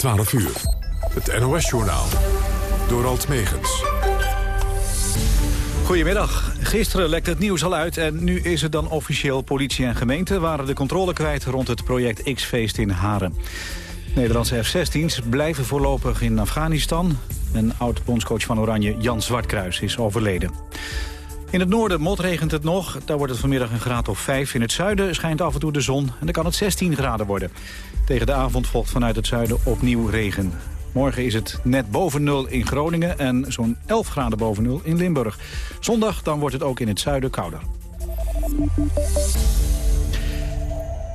12 uur. Het NOS-journaal. Door Alt Megens. Goedemiddag. Gisteren lekte het nieuws al uit en nu is het dan officieel. Politie en gemeente waren de controle kwijt rond het project X-feest in Haren. Nederlandse F-16's blijven voorlopig in Afghanistan. En oud-bondscoach van Oranje Jan Zwartkruis is overleden. In het noorden motregent het nog. Daar wordt het vanmiddag een graad of 5. In het zuiden schijnt af en toe de zon en dan kan het 16 graden worden. Tegen de avond volgt vanuit het zuiden opnieuw regen. Morgen is het net boven nul in Groningen en zo'n 11 graden boven nul in Limburg. Zondag dan wordt het ook in het zuiden kouder.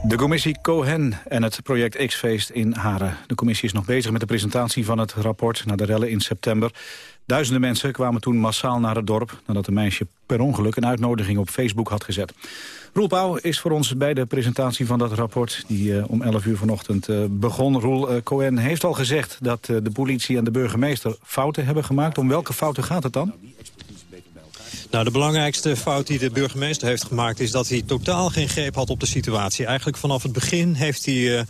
De commissie Cohen en het project X-feest in Haren. De commissie is nog bezig met de presentatie van het rapport... naar de rellen in september. Duizenden mensen kwamen toen massaal naar het dorp... nadat een meisje per ongeluk een uitnodiging op Facebook had gezet. Roel Pauw is voor ons bij de presentatie van dat rapport... die uh, om 11 uur vanochtend uh, begon. Roel uh, Cohen heeft al gezegd dat de politie en de burgemeester fouten hebben gemaakt. Om welke fouten gaat het dan? Nou, de belangrijkste fout die de burgemeester heeft gemaakt... is dat hij totaal geen greep had op de situatie. Eigenlijk vanaf het begin heeft hij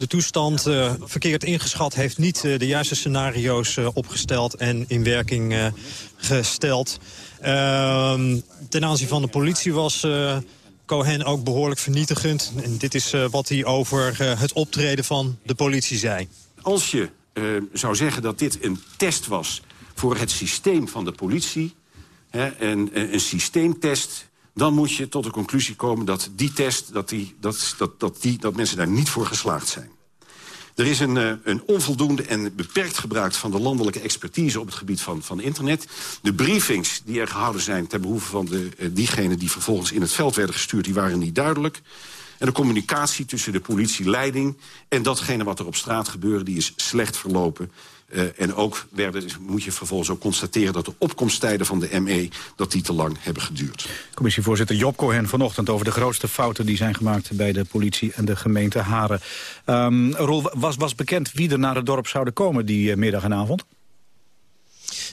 de toestand uh, verkeerd ingeschat... heeft niet uh, de juiste scenario's uh, opgesteld en in werking gesteld. Ehm, ten aanzien van de politie was Cohen ook behoorlijk vernietigend. En dit is wat hij over het optreden van de politie zei. Als je zou zeggen dat dit een test was voor het systeem van de politie... Hè, en, een systeemtest dan moet je tot de conclusie komen dat die test... dat, die, dat, dat, dat, die, dat mensen daar niet voor geslaagd zijn. Er is een, uh, een onvoldoende en beperkt gebruik van de landelijke expertise... op het gebied van, van internet. De briefings die er gehouden zijn ter behoeve van de, uh, diegenen... die vervolgens in het veld werden gestuurd, die waren niet duidelijk. En de communicatie tussen de politieleiding en datgene wat er op straat gebeurde... die is slecht verlopen. Uh, en ook werden, moet je vervolgens ook constateren... dat de opkomsttijden van de ME dat die te lang hebben geduurd. Commissievoorzitter Job Cohen vanochtend over de grootste fouten... die zijn gemaakt bij de politie en de gemeente Haren. Um, Roel, was, was bekend wie er naar het dorp zouden komen die uh, middag en avond?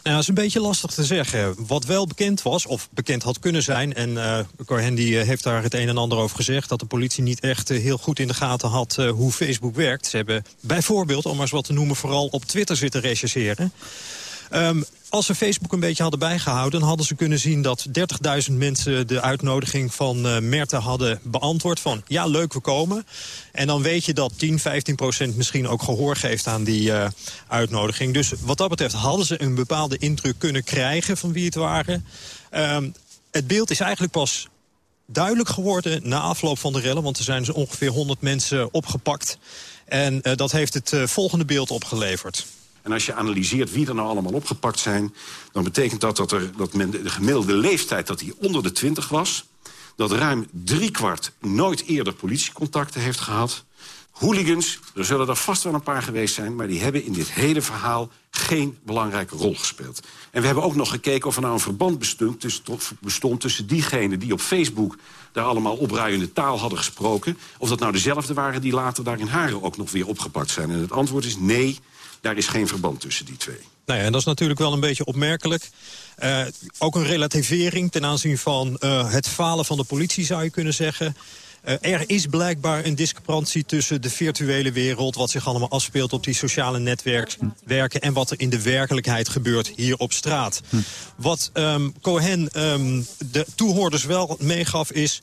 Nou, dat is een beetje lastig te zeggen. Wat wel bekend was, of bekend had kunnen zijn... en uh, Cohen die, uh, heeft daar het een en ander over gezegd... dat de politie niet echt uh, heel goed in de gaten had hoe Facebook werkt. Ze hebben bijvoorbeeld, om maar eens wat te noemen... vooral op Twitter zitten rechercheren. Um, als ze Facebook een beetje hadden bijgehouden... dan hadden ze kunnen zien dat 30.000 mensen de uitnodiging van uh, Merten hadden beantwoord. Van ja, leuk, we komen. En dan weet je dat 10, 15 procent misschien ook gehoor geeft aan die uh, uitnodiging. Dus wat dat betreft hadden ze een bepaalde indruk kunnen krijgen van wie het waren. Um, het beeld is eigenlijk pas duidelijk geworden na afloop van de rellen. Want er zijn zo ongeveer 100 mensen opgepakt. En uh, dat heeft het volgende beeld opgeleverd. En als je analyseert wie er nou allemaal opgepakt zijn... dan betekent dat dat, er, dat men de gemiddelde leeftijd dat die onder de 20 was... dat ruim driekwart nooit eerder politiecontacten heeft gehad. Hooligans, er zullen er vast wel een paar geweest zijn... maar die hebben in dit hele verhaal geen belangrijke rol gespeeld. En we hebben ook nog gekeken of er nou een verband bestond tussen, bestond tussen diegenen die op Facebook daar allemaal opruiende taal hadden gesproken... of dat nou dezelfde waren die later daar in Haren ook nog weer opgepakt zijn. En het antwoord is nee, daar is geen verband tussen die twee. Nou ja, en dat is natuurlijk wel een beetje opmerkelijk. Uh, ook een relativering ten aanzien van uh, het falen van de politie, zou je kunnen zeggen. Uh, er is blijkbaar een discrepantie tussen de virtuele wereld... wat zich allemaal afspeelt op die sociale netwerken... en wat er in de werkelijkheid gebeurt hier op straat. Hm. Wat um, Cohen um, de toehoorders wel meegaf is...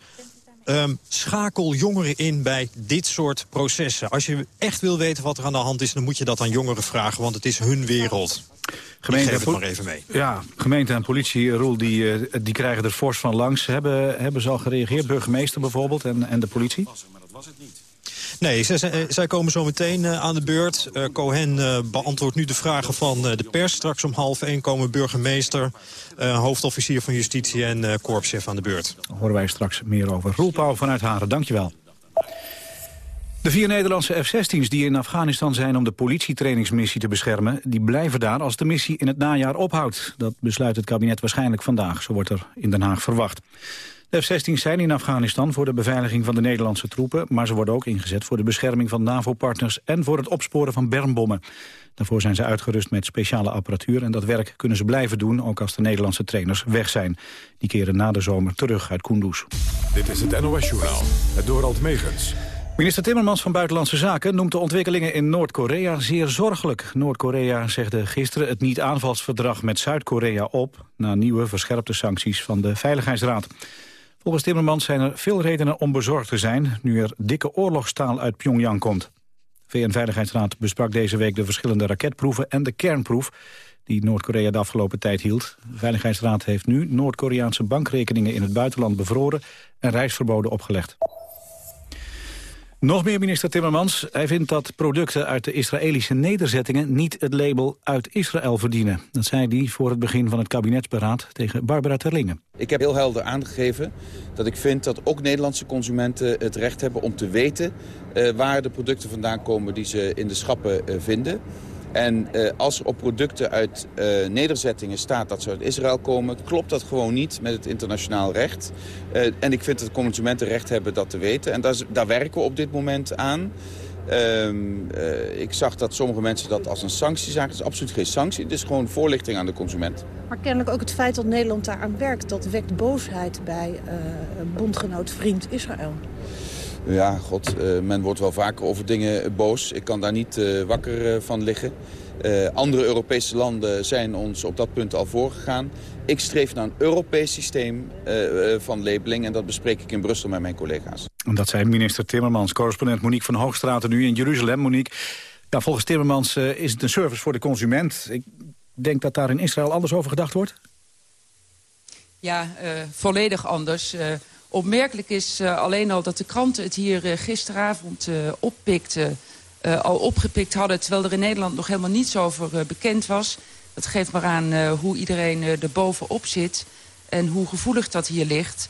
Um, schakel jongeren in bij dit soort processen. Als je echt wil weten wat er aan de hand is... dan moet je dat aan jongeren vragen, want het is hun wereld. Gemeente geef het maar even mee. Ja, gemeente en politie, Roel, die, uh, die krijgen er fors van langs. Hebben, hebben ze al gereageerd? Burgemeester bijvoorbeeld en, en de politie? Maar dat was het niet. Nee, zij, zij komen zo meteen uh, aan de beurt. Uh, Cohen beantwoordt nu de vragen van de pers. Straks om half één komen burgemeester, hoofdofficier van justitie en korpschef aan de beurt. Horen wij straks meer over. Roel Pauw vanuit Haren, dankjewel. De vier Nederlandse F-16's die in Afghanistan zijn om de politietrainingsmissie te beschermen... die blijven daar als de missie in het najaar ophoudt. Dat besluit het kabinet waarschijnlijk vandaag, zo wordt er in Den Haag verwacht. De F-16 zijn in Afghanistan voor de beveiliging van de Nederlandse troepen... maar ze worden ook ingezet voor de bescherming van NAVO-partners... en voor het opsporen van bermbommen. Daarvoor zijn ze uitgerust met speciale apparatuur... en dat werk kunnen ze blijven doen, ook als de Nederlandse trainers weg zijn. Die keren na de zomer terug uit Kunduz. Dit is het NOS-journaal, het Dorald Megens. Minister Timmermans van Buitenlandse Zaken noemt de ontwikkelingen in Noord-Korea zeer zorgelijk. Noord-Korea zegde gisteren het niet-aanvalsverdrag met Zuid-Korea op... na nieuwe verscherpte sancties van de Veiligheidsraad. Volgens Timmermans zijn er veel redenen om bezorgd te zijn... nu er dikke oorlogstaal uit Pyongyang komt. VN-veiligheidsraad besprak deze week de verschillende raketproeven... en de kernproef die Noord-Korea de afgelopen tijd hield. De Veiligheidsraad heeft nu Noord-Koreaanse bankrekeningen in het buitenland bevroren... en reisverboden opgelegd. Nog meer minister Timmermans. Hij vindt dat producten uit de Israëlische nederzettingen niet het label uit Israël verdienen. Dat zei hij voor het begin van het kabinetsberaad tegen Barbara Terlingen. Ik heb heel helder aangegeven dat ik vind dat ook Nederlandse consumenten het recht hebben om te weten uh, waar de producten vandaan komen die ze in de schappen uh, vinden. En uh, als op producten uit uh, nederzettingen staat dat ze uit Israël komen... klopt dat gewoon niet met het internationaal recht. Uh, en ik vind dat consumenten recht hebben dat te weten. En daar, daar werken we op dit moment aan. ik zag dat sommige mensen dat als een sanctie zagen. Het is absoluut geen sanctie. Het is gewoon voorlichting aan de consument. Maar kennelijk ook het feit dat Nederland daaraan werkt... dat wekt boosheid bij bondgenoot vriend Israël. Ja, god, uh, men wordt wel vaker over dingen boos. Ik kan daar niet uh, wakker uh, van liggen. andere Europese landen zijn ons op dat punt al voorgegaan. Ik streef naar een Europees systeem van labeling... en dat bespreek ik in Brussel met mijn collega's. Dat zei minister Timmermans. Correspondent Monique van Hoogstraten nu in Jeruzalem. Monique, ja, volgens Timmermans is het een service voor de consument. Ik denk dat daar in Israël anders over gedacht wordt? Ja, volledig anders... Opmerkelijk is uh, alleen al dat de kranten het hier uh, gisteravond uh, oppikten. al opgepikt hadden, terwijl er in Nederland nog helemaal niets over bekend was. Dat geeft maar aan hoe iedereen er bovenop zit en hoe gevoelig dat hier ligt.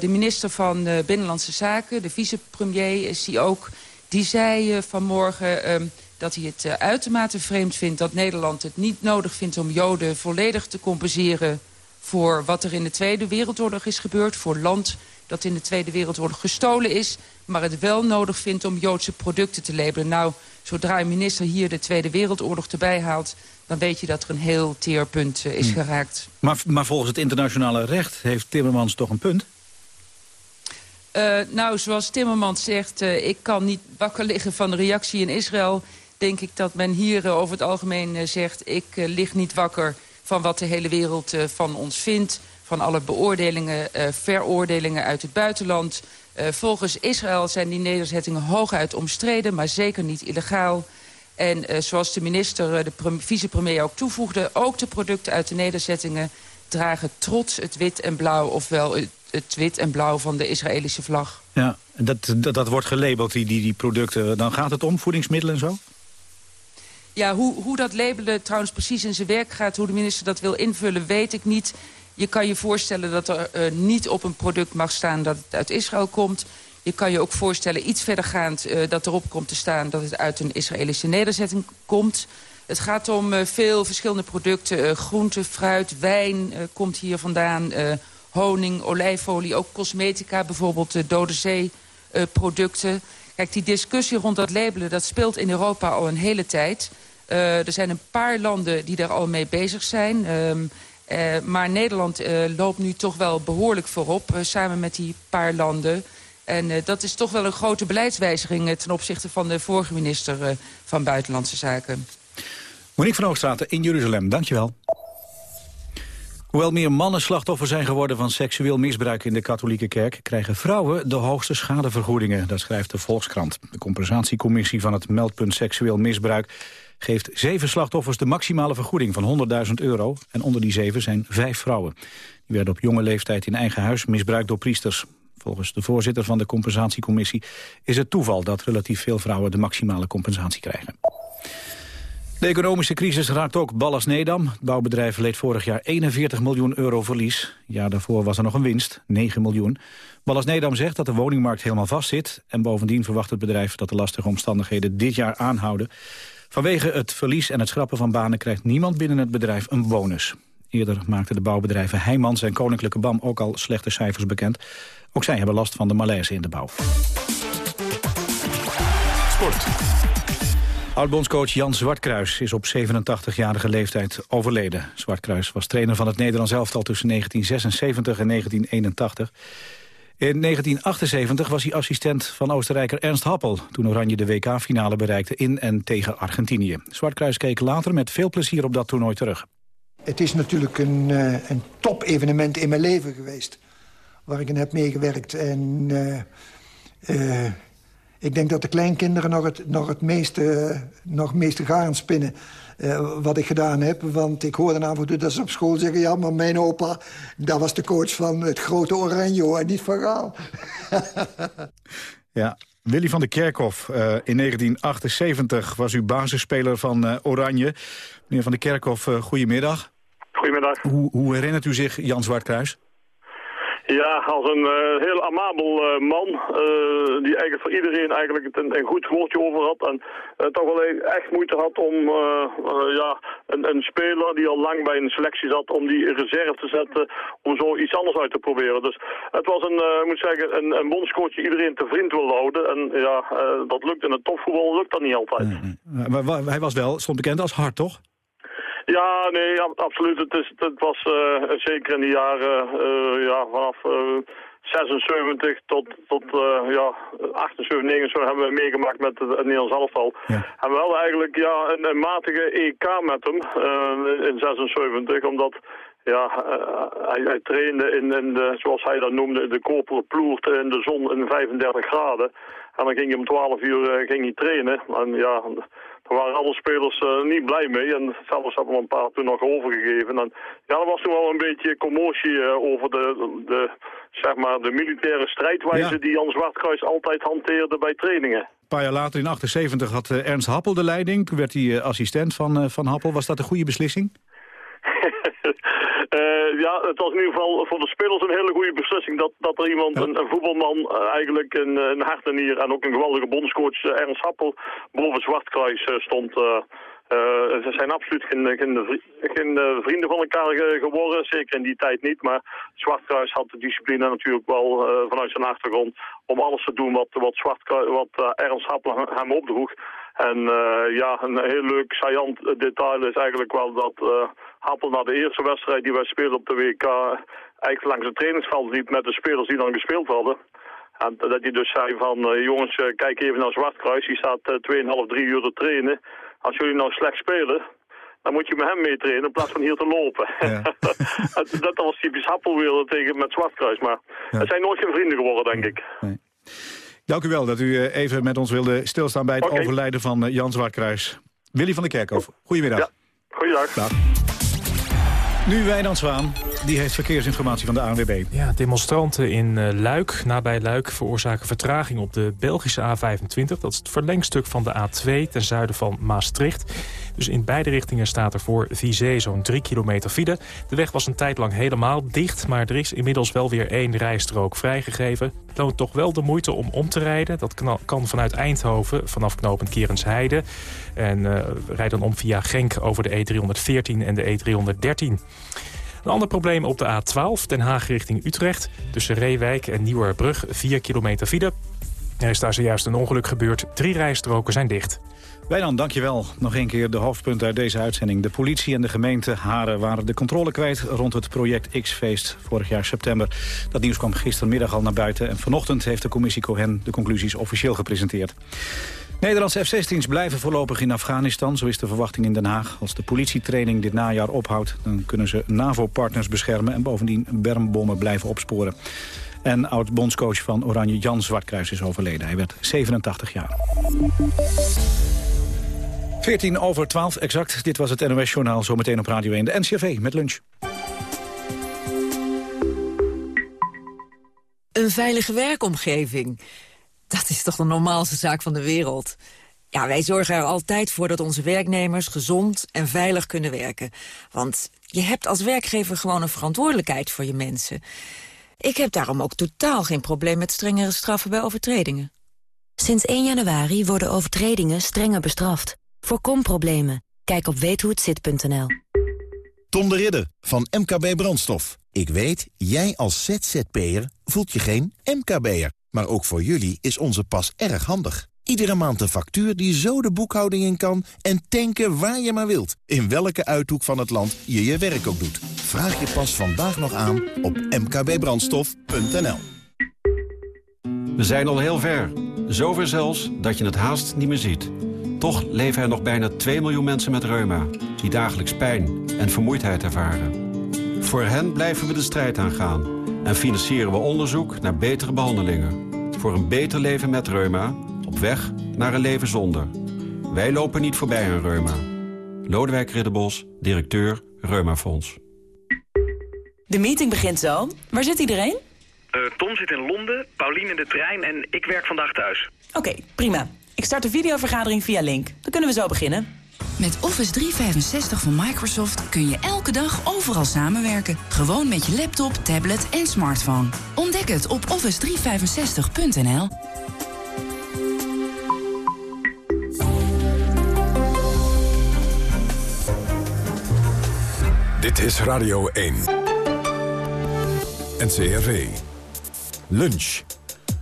de minister van Binnenlandse Zaken, de vicepremier is die ook... die zei vanmorgen ehm, dat hij het uitermate vreemd vindt... dat Nederland het niet nodig vindt om Joden volledig te compenseren voor wat er in de Tweede Wereldoorlog is gebeurd... voor land dat in de Tweede Wereldoorlog gestolen is... maar het wel nodig vindt om Joodse producten te labelen. Nou, zodra een minister hier de Tweede Wereldoorlog erbij haalt... dan weet je dat er een heel teerpunt uh, is hmm. geraakt. Maar, maar volgens het internationale recht heeft Timmermans toch een punt? Uh, nou, zoals Timmermans zegt, uh, ik kan niet wakker liggen van de reactie in Israël... denk ik dat men hier over het algemeen zegt... ik lig niet wakker van wat de hele wereld uh, van ons vindt. Van alle beoordelingen, uh, veroordelingen uit het buitenland. Uh, volgens Israël zijn die nederzettingen hooguit omstreden, maar zeker niet illegaal. En zoals de minister, de vicepremier ook toevoegde... ook de producten uit de nederzettingen dragen trots het wit en blauw... ofwel het, het wit en blauw van de Israëlische vlag. Ja, dat, dat, dat wordt gelabeld, die, die, die producten. Dan gaat het om voedingsmiddelen en zo? Ja, hoe, hoe dat labelen trouwens precies in zijn werk gaat... hoe de minister dat wil invullen, weet ik niet. Je kan je voorstellen dat er uh, niet op een product mag staan... dat het uit Israël komt. Je kan je ook voorstellen, iets verdergaand... Uh, dat erop komt te staan dat het uit een Israëlische nederzetting komt. Het gaat om uh, veel verschillende producten. groente, fruit, wijn komt hier vandaan. honing, olijfolie, ook cosmetica, bijvoorbeeld dode zee producten. Kijk, die discussie rond dat labelen, dat speelt in Europa al een hele tijd... Uh, er zijn een paar landen die daar al mee bezig zijn. Um, uh, maar Nederland uh, loopt nu toch wel behoorlijk voorop, samen met die paar landen. En dat is toch wel een grote beleidswijziging ten opzichte van de vorige minister van Buitenlandse Zaken. Monique van Hoogstraten in Jeruzalem, dankjewel. Hoewel meer mannen slachtoffer zijn geworden van seksueel misbruik in de katholieke kerk, krijgen vrouwen de hoogste schadevergoedingen, dat schrijft de Volkskrant. De compensatiecommissie van het meldpunt seksueel misbruik geeft zeven slachtoffers de maximale vergoeding van 100.000 euro. En onder die zeven zijn vijf vrouwen. Die werden op jonge leeftijd in eigen huis misbruikt door priesters. Volgens de voorzitter van de compensatiecommissie is het toeval dat relatief veel vrouwen de maximale compensatie krijgen. De economische crisis raakt ook Ballas Nedam. Het bouwbedrijf leed vorig jaar 41 miljoen euro verlies. Ja, daarvoor was er nog een winst, 9 miljoen. Ballas Nedam zegt dat de woningmarkt helemaal vastzit... en bovendien verwacht het bedrijf dat de lastige omstandigheden dit jaar aanhouden. Vanwege het verlies en het schrappen van banen krijgt niemand binnen het bedrijf een bonus. Eerder maakten de bouwbedrijven Heijmans en Koninklijke BAM ook al slechte cijfers bekend. Ook zij hebben last van de malaise in de bouw. Sport. Oud-bondscoach Jan Zwartkruis is op 87-jarige leeftijd overleden. Zwartkruis was trainer van het Nederlands elftal tussen 1976 en 1981. In 1978 was hij assistent van Oostenrijker Ernst Happel... toen Oranje de WK-finale bereikte in en tegen Argentinië. Zwartkruis keek later met veel plezier op dat toernooi terug. Het is natuurlijk een, uh, een top-evenement in mijn leven geweest... waar ik in heb meegewerkt. En uh, uh, ik denk dat de kleinkinderen nog het, nog het meeste, nog meeste garen spinnen... Uh, wat ik gedaan heb. Want ik hoorde af en toe dat ze op school zeggen... ja, maar mijn opa, dat was de coach van het grote Oranje, hoor, niet van Gaal. ja, Willy van der Kerkhof, uh, in 1978 was u basisspeler van uh, Oranje. Meneer van der Kerkhof, goedemiddag. Goedemiddag. Hoe, hoe herinnert u zich Jan Zwartkruis? Ja, als een uh, heel amabel uh, man, uh, die eigenlijk voor iedereen eigenlijk een, een goed woordje over had. En toch wel echt moeite had om ja, een, een, speler die al lang bij een selectie zat, om die in reserve te zetten, om zo iets anders uit te proberen. Dus het was een, ik moet zeggen, een, een bondscoach die iedereen te vriend wil houden. En ja, dat lukt in het topvoetbal lukt dat niet altijd. Mm -hmm. Maar hij was wel, stond bekend als hard, toch? Ja, nee, absoluut. Het, is, het was uh, zeker in de jaren uh, ja, vanaf uh, 76 tot, tot ja, 78, 79 hebben we meegemaakt met het, het Nederlands elftal. Ja. En we hadden eigenlijk ja, een, een matige EK met hem in 76, omdat ja, hij, hij, trainde in, in de, zoals hij dat noemde, de koperen ploert in de zon in 35 graden. En dan ging hij om 12 uur ging hij trainen. En ja, daar waren alle spelers uh, niet blij mee. En zelfs hebben we een paar toen nog overgegeven. En ja, er was toen wel een beetje commotie uh, over de, de, zeg maar, de militaire strijdwijze ja. die Jan Zwartkruis altijd hanteerde bij trainingen. Een paar jaar later, in 78, had uh, Ernst Happel de leiding. Toen werd hij assistent van, van Happel. Was dat een goede beslissing? Uh, ja, het was in ieder geval voor de spelers een hele goede beslissing dat, dat er iemand, ja. een, een, voetbalman, uh, eigenlijk een, een hart en nier en ook een geweldige bondscoach, uh, Ernst Happel, boven Zwartkruis stond. ze zijn absoluut geen, geen, geen vrienden van elkaar geworden, zeker in die tijd niet. Maar Zwartkruis had de discipline natuurlijk wel vanuit zijn achtergrond om alles te doen wat, wat, Zwartkruis, wat Ernst Happel hem opdroeg. En uh, ja, een heel leuk saillant detail is eigenlijk wel dat uh, Happel na de eerste wedstrijd die wij speelden op de WK... eigenlijk langs het trainingsveld liep met de spelers die dan gespeeld hadden. En dat hij dus zei van, uh, jongens, kijk even naar Zwartkruis. Die staat 2,5, 3 uur te trainen. Als jullie nou slecht spelen, dan moet je met hem mee trainen in plaats van hier te lopen. Ja. dat, was typisch Happelwereld tegen met Zwartkruis. Maar ja. het zijn nooit geen vrienden geworden, denk ik. Nee. Dank u wel dat u even met ons wilde stilstaan bij het okay. overlijden van Jan Zwartkruis. Willy van der Kerkhof, goedemiddag. Ja, goeiedag. Dag. Nu Wijnand Zwaan, die heeft verkeersinformatie van de ANWB. Ja, demonstranten in uh, Luik, nabij Luik, veroorzaken vertraging op de Belgische A25. Dat is het verlengstuk van de A2 ten zuiden van Maastricht. Dus in beide richtingen staat er voor Vizé zo'n 3 kilometer file. De weg was een tijd lang helemaal dicht, maar er is inmiddels wel weer één rijstrook vrijgegeven. Het loont toch wel de moeite om om te rijden. Dat kan vanuit Eindhoven, vanaf knooppunt Kerensheide. En uh, rijd dan om via Genk over de E314 en de E313. Een ander probleem op de A12, Den Haag richting Utrecht. Tussen Reewijk en Nieuwerbrug, 4 kilometer file. Er is daar zojuist een ongeluk gebeurd. Drie rijstroken zijn dicht. Wijnand, dankjewel. Nog een keer de hoofdpunten uit deze uitzending. De politie en de gemeente Haren waren de controle kwijt rond het project X-feest vorig jaar september. Dat nieuws kwam gistermiddag al naar buiten en vanochtend heeft de commissie Cohen de conclusies officieel gepresenteerd. Nederlandse F-16's blijven voorlopig in Afghanistan, zo is de verwachting in Den Haag. Als de politietraining dit najaar ophoudt, dan kunnen ze NAVO-partners beschermen... en bovendien bermbommen blijven opsporen. En oud-bondscoach van Oranje Jan Zwartkruis is overleden. Hij werd 87 jaar. 14 over 12 exact. Dit was het NOS-journaal. Zometeen op Radio 1. De NCRV met lunch. Een veilige werkomgeving. Dat is toch de normaalste zaak van de wereld. Ja, wij zorgen er altijd voor dat onze werknemers gezond en veilig kunnen werken. Want je hebt als werkgever gewoon een verantwoordelijkheid voor je mensen. Ik heb daarom ook totaal geen probleem met strengere straffen bij overtredingen. Sinds 1 januari worden overtredingen strenger bestraft. Voorkom problemen. Kijk op weethohetzit.nl. Tom de Ridder van MKB Brandstof. Ik weet, jij als ZZP'er voelt je geen MKB'er. Maar ook voor jullie is onze pas erg handig. Iedere maand een factuur die zo de boekhouding in kan... en tanken waar je maar wilt. In welke uithoek van het land je je werk ook doet. Vraag je pas vandaag nog aan op mkbbrandstof.nl. We zijn al heel ver. Zover zelfs dat je het haast niet meer ziet. Toch leven er nog bijna 2 miljoen mensen met reuma... die dagelijks pijn en vermoeidheid ervaren. Voor hen blijven we de strijd aangaan... en financieren we onderzoek naar betere behandelingen. Voor een beter leven met reuma, op weg naar een leven zonder. Wij lopen niet voorbij aan reuma. Lodewijk Ridderbos, directeur Reumafonds. De meeting begint zo. Waar zit iedereen? Uh, Tom zit in Londen, Paulien in de trein en ik werk vandaag thuis. Oké, prima. Ik start de videovergadering via Link. Dan kunnen we zo beginnen. Met Office 365 van Microsoft kun je elke dag overal samenwerken. Gewoon met je laptop, tablet en smartphone. Ontdek het op office365.nl. Dit is Radio 1. NCRV. Lunch.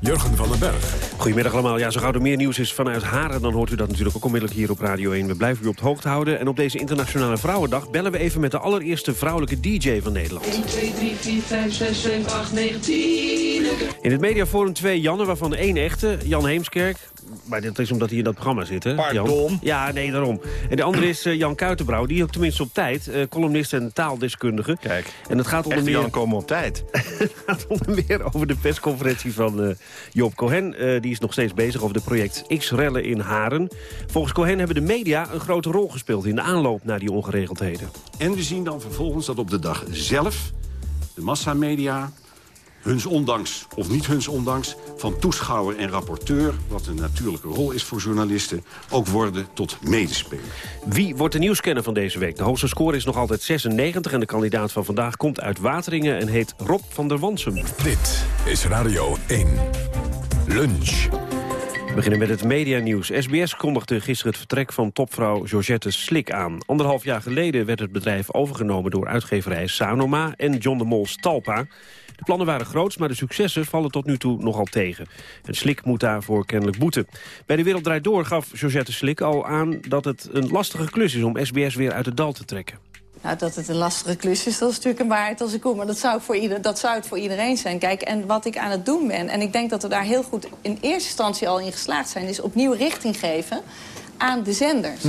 Jurgen van den Berg. Goedemiddag allemaal. Ja, zo gauw er meer nieuws is vanuit Haren... dan hoort u dat natuurlijk ook onmiddellijk hier op Radio 1. We blijven u op de hoogte houden. En op deze Internationale Vrouwendag bellen we even met de allereerste vrouwelijke DJ van Nederland. 1, 2, 3, 4, 5, 6, 7, 8, 9, 10. In het mediaforum twee Janne, waarvan de één echte, Jan Heemskerk. Maar dat is omdat hij in dat programma zit, hè? Pardon? Jan? Ja, nee, daarom. En de andere is uh, Jan Kuitenbrouw, die ook tenminste op tijd. Uh, columnist en taaldeskundige. Kijk, en het gaat onder meer... Jan komen op tijd. het gaat onder meer over de persconferentie van uh, Joop Cohen. die is nog steeds bezig over het project X-rellen in Haren. Volgens Cohen hebben de media een grote rol gespeeld... in de aanloop naar die ongeregeldheden. En we zien dan vervolgens dat op de dag zelf... de massamedia huns ondanks, of niet huns ondanks... van toeschouwer en rapporteur, wat een natuurlijke rol is voor journalisten... ook worden tot medespeler. Wie wordt de nieuwskenner van deze week? De hoogste score is nog altijd 96 en de kandidaat van vandaag komt uit Wateringen... en heet Rob van der Wansum. Dit is Radio 1. Lunch. We beginnen met het medianieuws. SBS kondigde gisteren het vertrek van topvrouw Georgette Slik aan. Anderhalf jaar geleden werd het bedrijf overgenomen door uitgeverij Sanoma en John de Mol Talpa. De plannen waren groots, maar de successen vallen tot nu toe nogal tegen. En Slik moet daarvoor kennelijk boeten. Bij De Wereld Door gaf Georgette Slik al aan dat het een lastige klus is om SBS weer uit het dal te trekken. Nou, dat het een lastige klus is, dat is natuurlijk een waarheid als ik kom. Maar dat zou, voor ieder, dat zou het voor iedereen zijn. Kijk, en wat ik aan het doen ben... en ik denk dat we daar heel goed in eerste instantie al in geslaagd zijn... is opnieuw richting geven aan de zenders.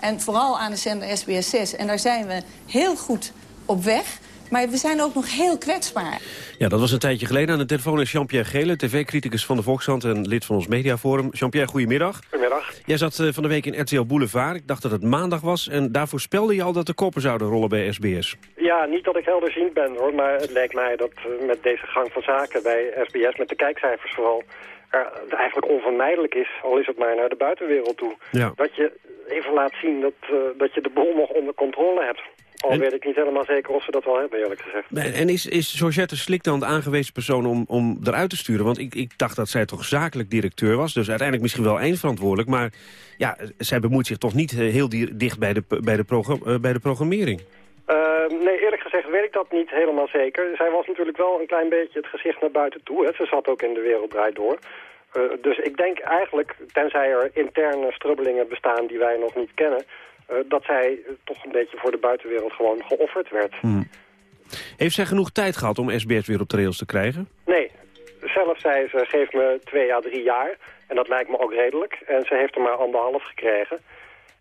En vooral aan de zender SBS6. En daar zijn we heel goed op weg... Maar we zijn ook nog heel kwetsbaar. Ja, dat was een tijdje geleden. Aan de telefoon is Jean-Pierre Gele, tv-criticus van de Volkskrant... en lid van ons mediaforum. Jean-Pierre, goedemiddag. Goedemiddag. Jij zat uh, van de week in RTL Boulevard. Ik dacht dat het maandag was. En daarvoor spelde je al dat de koppen zouden rollen bij SBS. Ja, niet dat ik helderziend ben, hoor. Maar het lijkt mij dat uh, met deze gang van zaken bij SBS... met de kijkcijfers vooral... Er eigenlijk onvermijdelijk is, al is het maar naar de buitenwereld toe... Ja. dat je even laat zien dat, uh, dat je de boel nog onder controle hebt. Al weet ik niet helemaal zeker of ze dat wel hebben, eerlijk gezegd. En is, is Georgette Slik dan de aangewezen persoon om, om eruit te sturen? Want ik, ik dacht dat zij toch zakelijk directeur was. Dus uiteindelijk misschien wel eindverantwoordelijk. Maar ja, zij bemoeit zich toch niet heel dicht bij de, bij de, program, bij de programmering? Uh, nee, eerlijk gezegd weet ik dat niet helemaal zeker. Zij was natuurlijk wel een klein beetje het gezicht naar buiten toe. Hè. Ze zat ook in de wereld draait door. Uh, dus ik denk eigenlijk, tenzij er interne strubbelingen bestaan die wij nog niet kennen... Uh, dat zij toch een beetje voor de buitenwereld gewoon geofferd werd. Hmm. Heeft zij genoeg tijd gehad om SBS weer op de rails te krijgen? Nee. Zelf zei ze, geef me twee à drie jaar. En dat lijkt me ook redelijk. En ze heeft er maar anderhalf gekregen.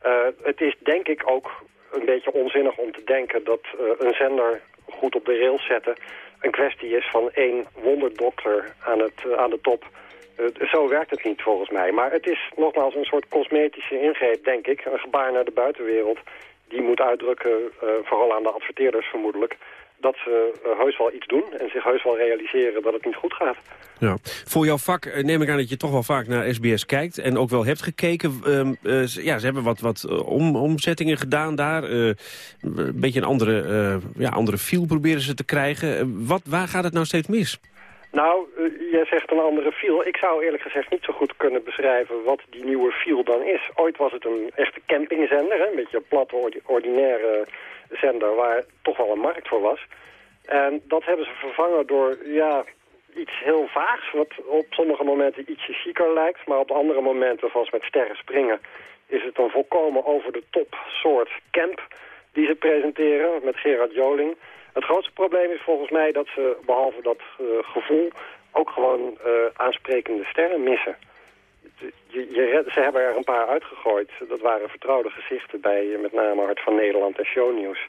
Uh, het is denk ik ook een beetje onzinnig om te denken dat uh, een zender goed op de rails zetten... een kwestie is van één wonderdokter aan, het, aan de top... Uh, zo werkt het niet volgens mij. Maar het is nogmaals een soort cosmetische ingreep, denk ik. Een gebaar naar de buitenwereld. Die moet uitdrukken, uh, vooral aan de adverteerders vermoedelijk... dat ze uh, heus wel iets doen en zich heus wel realiseren dat het niet goed gaat. Ja. Voor jouw vak neem ik aan dat je toch wel vaak naar SBS kijkt... en ook wel hebt gekeken. ja, ze hebben wat, wat om, omzettingen gedaan daar. een beetje een andere, ja, andere feel proberen ze te krijgen. wat, waar gaat het nou steeds mis? Nou, uh, jij zegt een andere feel. Ik zou eerlijk gezegd niet zo goed kunnen beschrijven wat die nieuwe feel dan is. Ooit was het een echte campingzender, hè? een beetje een platte, ordi ordinaire zender waar toch wel een markt voor was. En dat hebben ze vervangen door ja, iets heel vaags, wat op sommige momenten ietsje chiquer lijkt. Maar op andere momenten, zoals met sterren springen, is het een volkomen over de top soort camp die ze presenteren met Gerard Joling... Het grootste probleem is volgens mij dat ze, behalve dat uh, gevoel... ook gewoon uh, aansprekende sterren missen. Je, je, ze hebben er een paar uitgegooid. Dat waren vertrouwde gezichten bij met name Hart van Nederland en Shownieuws.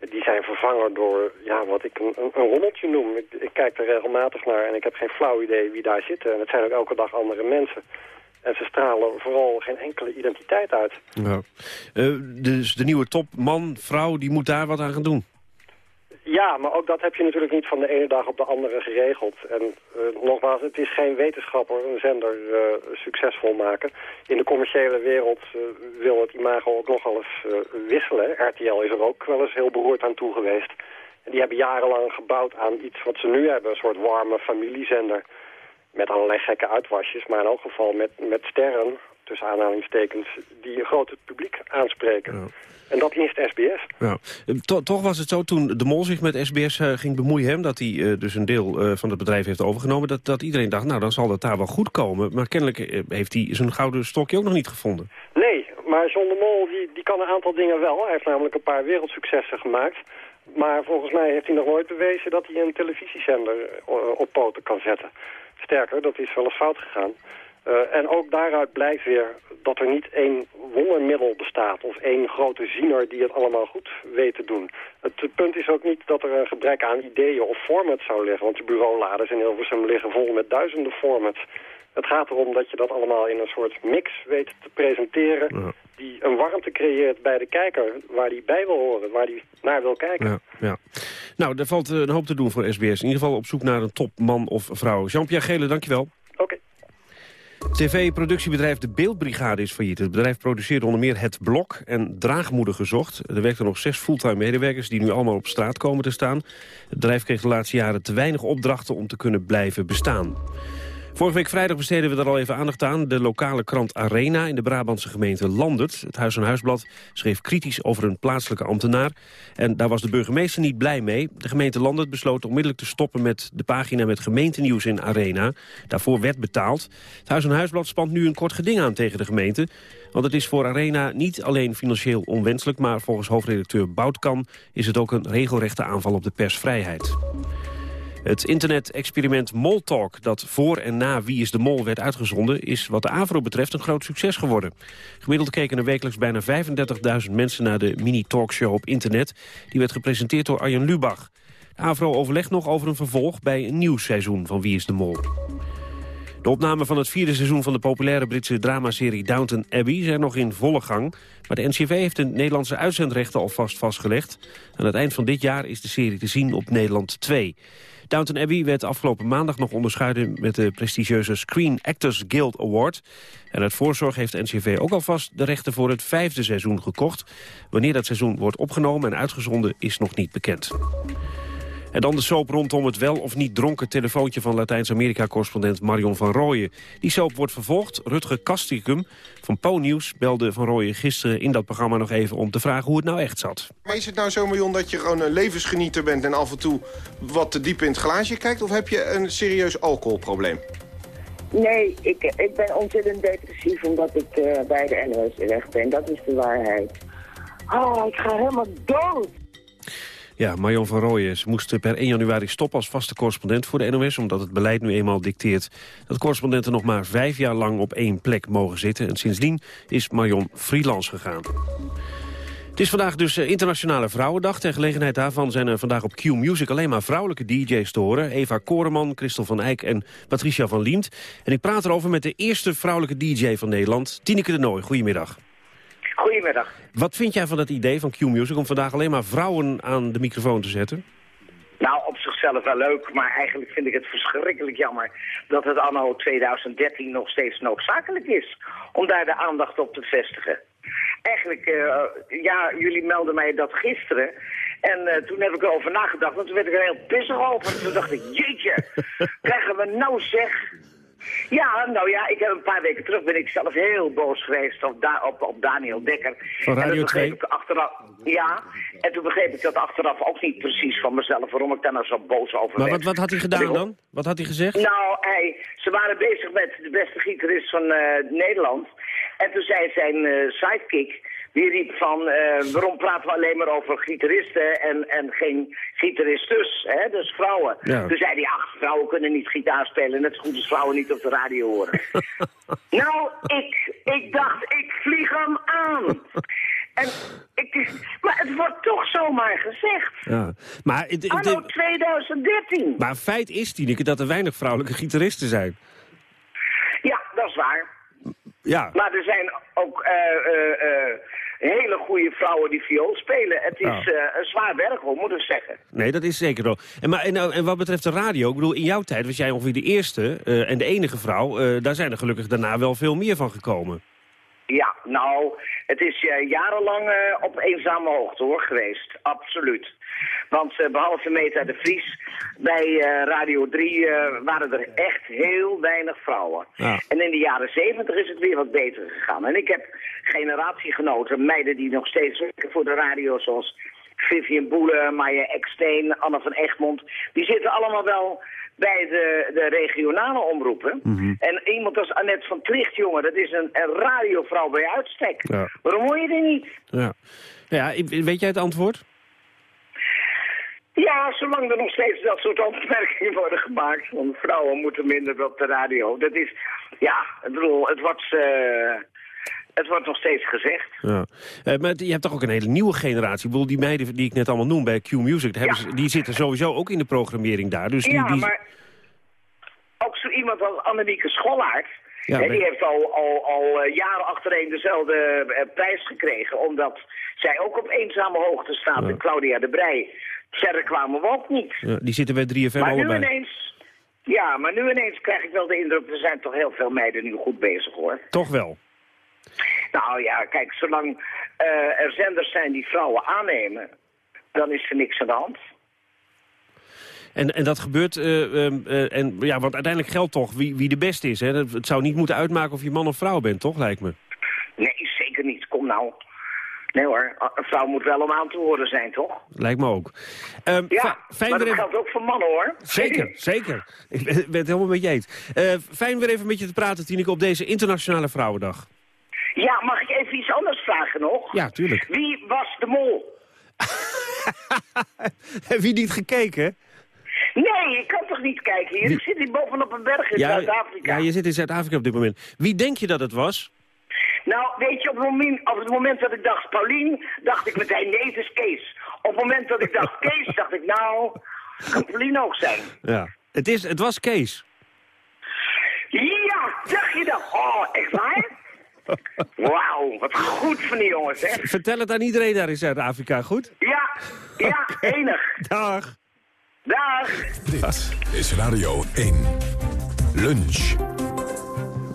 Die zijn vervangen door ja, wat ik een, een, rommeltje noem. Ik, kijk er regelmatig naar en ik heb geen flauw idee wie daar zitten. En het zijn ook elke dag andere mensen. En ze stralen vooral geen enkele identiteit uit. Dus de nieuwe topman, vrouw, die moet daar wat aan gaan doen? Ja, maar ook dat heb je natuurlijk niet van de ene dag op de andere geregeld. En uh, nogmaals, het is geen wetenschapper een zender uh, succesvol maken. In de commerciële wereld uh, wil het imago nogal eens wisselen. RTL is er ook wel eens heel beroerd aan toe geweest. En die hebben jarenlang gebouwd aan iets wat ze nu hebben. Een soort warme familiezender. Met allerlei gekke uitwasjes, maar in elk geval met, met sterren, tussen aanhalingstekens, die een groot publiek aanspreken. Ja. En dat is SBS. Ja. toch was het zo toen de Mol zich met SBS uh, ging bemoeien... dat hij uh, dus een deel uh, van het bedrijf heeft overgenomen... Dat, dat iedereen dacht, nou dan zal dat daar wel goed komen. Maar kennelijk heeft hij zijn gouden stokje ook nog niet gevonden. Nee, maar John de Mol die, die kan een aantal dingen wel. Hij heeft namelijk een paar wereldsuccessen gemaakt. Maar volgens mij heeft hij nog nooit bewezen... dat hij een televisiezender op poten kan zetten. Sterker, dat is wel eens fout gegaan. Uh, en ook daaruit blijkt weer dat er niet één wondermiddel bestaat... of één grote ziener die het allemaal goed weet te doen. Het punt is ook niet dat er een gebrek aan ideeën of formats zou liggen... want de bureauladers in Hilversum liggen vol met duizenden formats. Het gaat erom dat je dat allemaal in een soort mix weet te presenteren... die een warmte creëert bij de kijker, waar die bij wil horen, waar die naar wil kijken. Ja, ja. Nou, er valt een hoop te doen voor SBS. In ieder geval op zoek naar een topman of vrouw. Jean-Pierre Gele, dankjewel. Oké. TV-productiebedrijf De Beeldbrigade is failliet. Het bedrijf produceerde onder meer Het Blok en Draagmoeder gezocht. Er werkten nog zes fulltime medewerkers die nu allemaal op straat komen te staan. Het bedrijf kreeg de laatste jaren te weinig opdrachten om te kunnen blijven bestaan. Vorige week vrijdag besteden we er al even aandacht aan. De lokale krant Arena in de Brabantse gemeente Landert. Het Huis en Huisblad schreef kritisch over een plaatselijke ambtenaar. En daar was de burgemeester niet blij mee. De gemeente Landert besloot onmiddellijk te stoppen met de pagina met gemeentenieuws in Arena. Daarvoor werd betaald. Het Huis en Huisblad spant nu een kort geding aan tegen de gemeente. Want het is voor Arena niet alleen financieel onwenselijk... maar volgens hoofdredacteur Boutkan is het ook een regelrechte aanval op de persvrijheid. Het internet-experiment Moltalk, dat voor en na Wie is de Mol werd uitgezonden... is wat de AVRO betreft een groot succes geworden. Gemiddeld keken er wekelijks bijna 35.000 mensen naar de mini-talkshow op internet. Die werd gepresenteerd door Arjen Lubach. De AVRO overlegt nog over een vervolg bij een nieuw seizoen van Wie is de Mol. De opnamen van het vierde seizoen van de populaire Britse dramaserie Downton Abbey zijn nog in volle gang. Maar de NCV heeft de Nederlandse uitzendrechten alvast vastgelegd. Aan het eind van dit jaar is de serie te zien op Nederland 2. Downton Abbey werd afgelopen maandag nog onderscheiden... met de prestigieuze Screen Actors Guild Award. En uit voorzorg heeft NCV ook alvast de rechten voor het vijfde seizoen gekocht. Wanneer dat seizoen wordt opgenomen en uitgezonden is nog niet bekend. En dan de soap rondom het wel of niet dronken telefoontje van Latijns-Amerika-correspondent Marion van Rooyen. Die soap wordt vervolgd. Rutger Kastikum van Po Nieuws belde van Rooyen gisteren in dat programma nog even om te vragen hoe het nou echt zat. Maar is het nou zo, Marion, dat je gewoon een levensgenieter bent en af en toe wat te diep in het glaasje kijkt? Of heb je een serieus alcoholprobleem? Nee, ik, ik ben ontzettend depressief omdat ik uh, bij de NOS weg ben. Dat is de waarheid. Oh, ik ga helemaal dood. Ja, Marion van Rooyen moest per 1 januari stoppen als vaste correspondent voor de NOS... omdat het beleid nu eenmaal dicteert dat correspondenten nog maar vijf jaar lang op één plek mogen zitten. En sindsdien is Marion freelance gegaan. Het is vandaag dus eh, Internationale Vrouwendag. Ter gelegenheid daarvan zijn er vandaag op Q-Music alleen maar vrouwelijke DJ's te horen. Eva Koreman, Christel van Eyck en Patricia van Liemt. En ik praat erover met de eerste vrouwelijke DJ van Nederland, Tineke de Nooi. Goedemiddag. Goedemiddag. Wat vind jij van het idee van Q-Music om vandaag alleen maar vrouwen aan de microfoon te zetten? Nou, op zichzelf wel leuk, maar eigenlijk vind ik het verschrikkelijk jammer dat het anno 2013 nog steeds noodzakelijk is om daar de aandacht op te vestigen. Eigenlijk, uh, ja, jullie melden mij dat gisteren. En uh, toen heb ik erover nagedacht, en toen werd ik er heel pissig over. Toen dacht ik, jeetje, krijgen we nou zeg ja, nou ja, ik heb een paar weken terug ben ik zelf heel boos geweest op, da op, op Daniel Dekker. Van Radio en 2? Ik achteraf, ja, en toen begreep ik dat achteraf ook niet precies van mezelf, waarom ik daar nou zo boos over Maar wat, wat had hij gedaan dan? Wat had hij gezegd? Nou, hij, ze waren bezig met de beste gitarist van uh, Nederland. En toen zei zijn uh, sidekick, Die riep van, eh, waarom praten we alleen maar over gitaristen en, en geen gitaristes, hè? dus vrouwen. Ja. Toen zei hij, ach, vrouwen kunnen niet gitaar spelen, net zo goed als vrouwen niet op de radio horen. nou, ik, ik dacht, ik vlieg hem aan. En ik, maar het wordt toch zomaar gezegd. Ja. Maar, het- het- Anno 2013. maar feit is, Tineke, dat er weinig vrouwelijke gitaristen zijn. Ja, dat is waar. Ja. Maar er zijn ook eh, eh, hele goede vrouwen die viool spelen. Het is Ja. eh, een zwaar werk, hoor, moet ik zeggen. Nee, dat is zeker wel. En, maar, en, nou, en wat betreft de radio, ik bedoel, in jouw tijd was jij ongeveer de eerste eh, en de enige vrouw. Eh, daar zijn er gelukkig daarna wel veel meer van gekomen. Ja, nou, het is jarenlang op eenzame hoogte hoor geweest. Absoluut. Want eh, behalve Meta de Vries, bij eh, Radio 3 eh, waren er echt heel weinig vrouwen. Ja. En in de jaren 70 is het weer wat beter gegaan. En ik heb generatiegenoten, meiden die nog steeds werken voor de radio, zoals Vivian Boele, Maya Eksteen, Anne van Egmond. Die zitten allemaal wel bij de, de regionale omroepen. En iemand als Annette van Tricht, jongen, dat is een, een radiovrouw bij uitstek. Ja. Waarom hoor je die niet? Ja. ja, weet jij het antwoord? Ja, zolang er nog steeds dat soort opmerkingen worden gemaakt. Want vrouwen moeten minder op de radio. Dat is, ja, ik bedoel, het wordt, eh, het wordt nog steeds gezegd. Ja. Eh, maar je hebt toch ook een hele nieuwe generatie. Ik bedoel, die meiden die ik net allemaal noem bij Q-Music... die zitten sowieso ook in de programmering daar. Dus die, ja, die, maar ook zo iemand als Annemieke Schollaert... Ja, die heeft al, al, al eh, jaren achtereen dezelfde prijs gekregen... omdat zij ook op eenzame hoogte staat. En Claudia de Brij. Verder kwamen we ook niet. ja, die zitten bij 3FM maar nu allebei. ineens... Ja, maar nu ineens krijg ik wel de indruk... er zijn toch heel veel meiden nu goed bezig, hoor. Toch wel. Nou ja, kijk, zolang eh, er zenders zijn die vrouwen aannemen... dan is er niks aan de hand. En, en dat gebeurt, eh, ehm, eh, en, ja, want uiteindelijk geldt toch wie, wie de beste is. Hè? Het zou niet moeten uitmaken of je man of vrouw bent, toch, lijkt me? Nee, zeker niet. Kom nou. Nee hoor, een vrouw moet wel om aan te horen zijn, toch? Lijkt me ook. Ehm, Ja, fijn maar dat even- geldt ook voor mannen, hoor. Zeker, zeker. Ik ben, ben het helemaal met je eens. Eh, fijn weer even met je te praten, Tineke, op deze Internationale Vrouwendag. Ja, mag ik even iets anders vragen nog? Ja, tuurlijk. Wie was de mol? Heb je niet gekeken? Nee, ik kan toch niet kijken hier? Ik zit hier bovenop een berg in Zuid-Afrika. ja, je zit in Zuid-Afrika op dit moment. Wie denk je dat het was? Nou, weet je, op het, moment, op het moment dat ik dacht Paulien, dacht ik meteen nee, het is Kees. Op het moment dat ik dacht Kees, dacht ik nou, kan Paulien ook zijn. Ja. Het, is, het was Kees. Ja, dacht je dat? Oh, echt waar? Wauw, wat goed van die jongens, hè? Vertel het aan iedereen daar in Zuid-Afrika, goed? Ja, ja, enig. Dag. Dag. Dit is Radio 1. Lunch.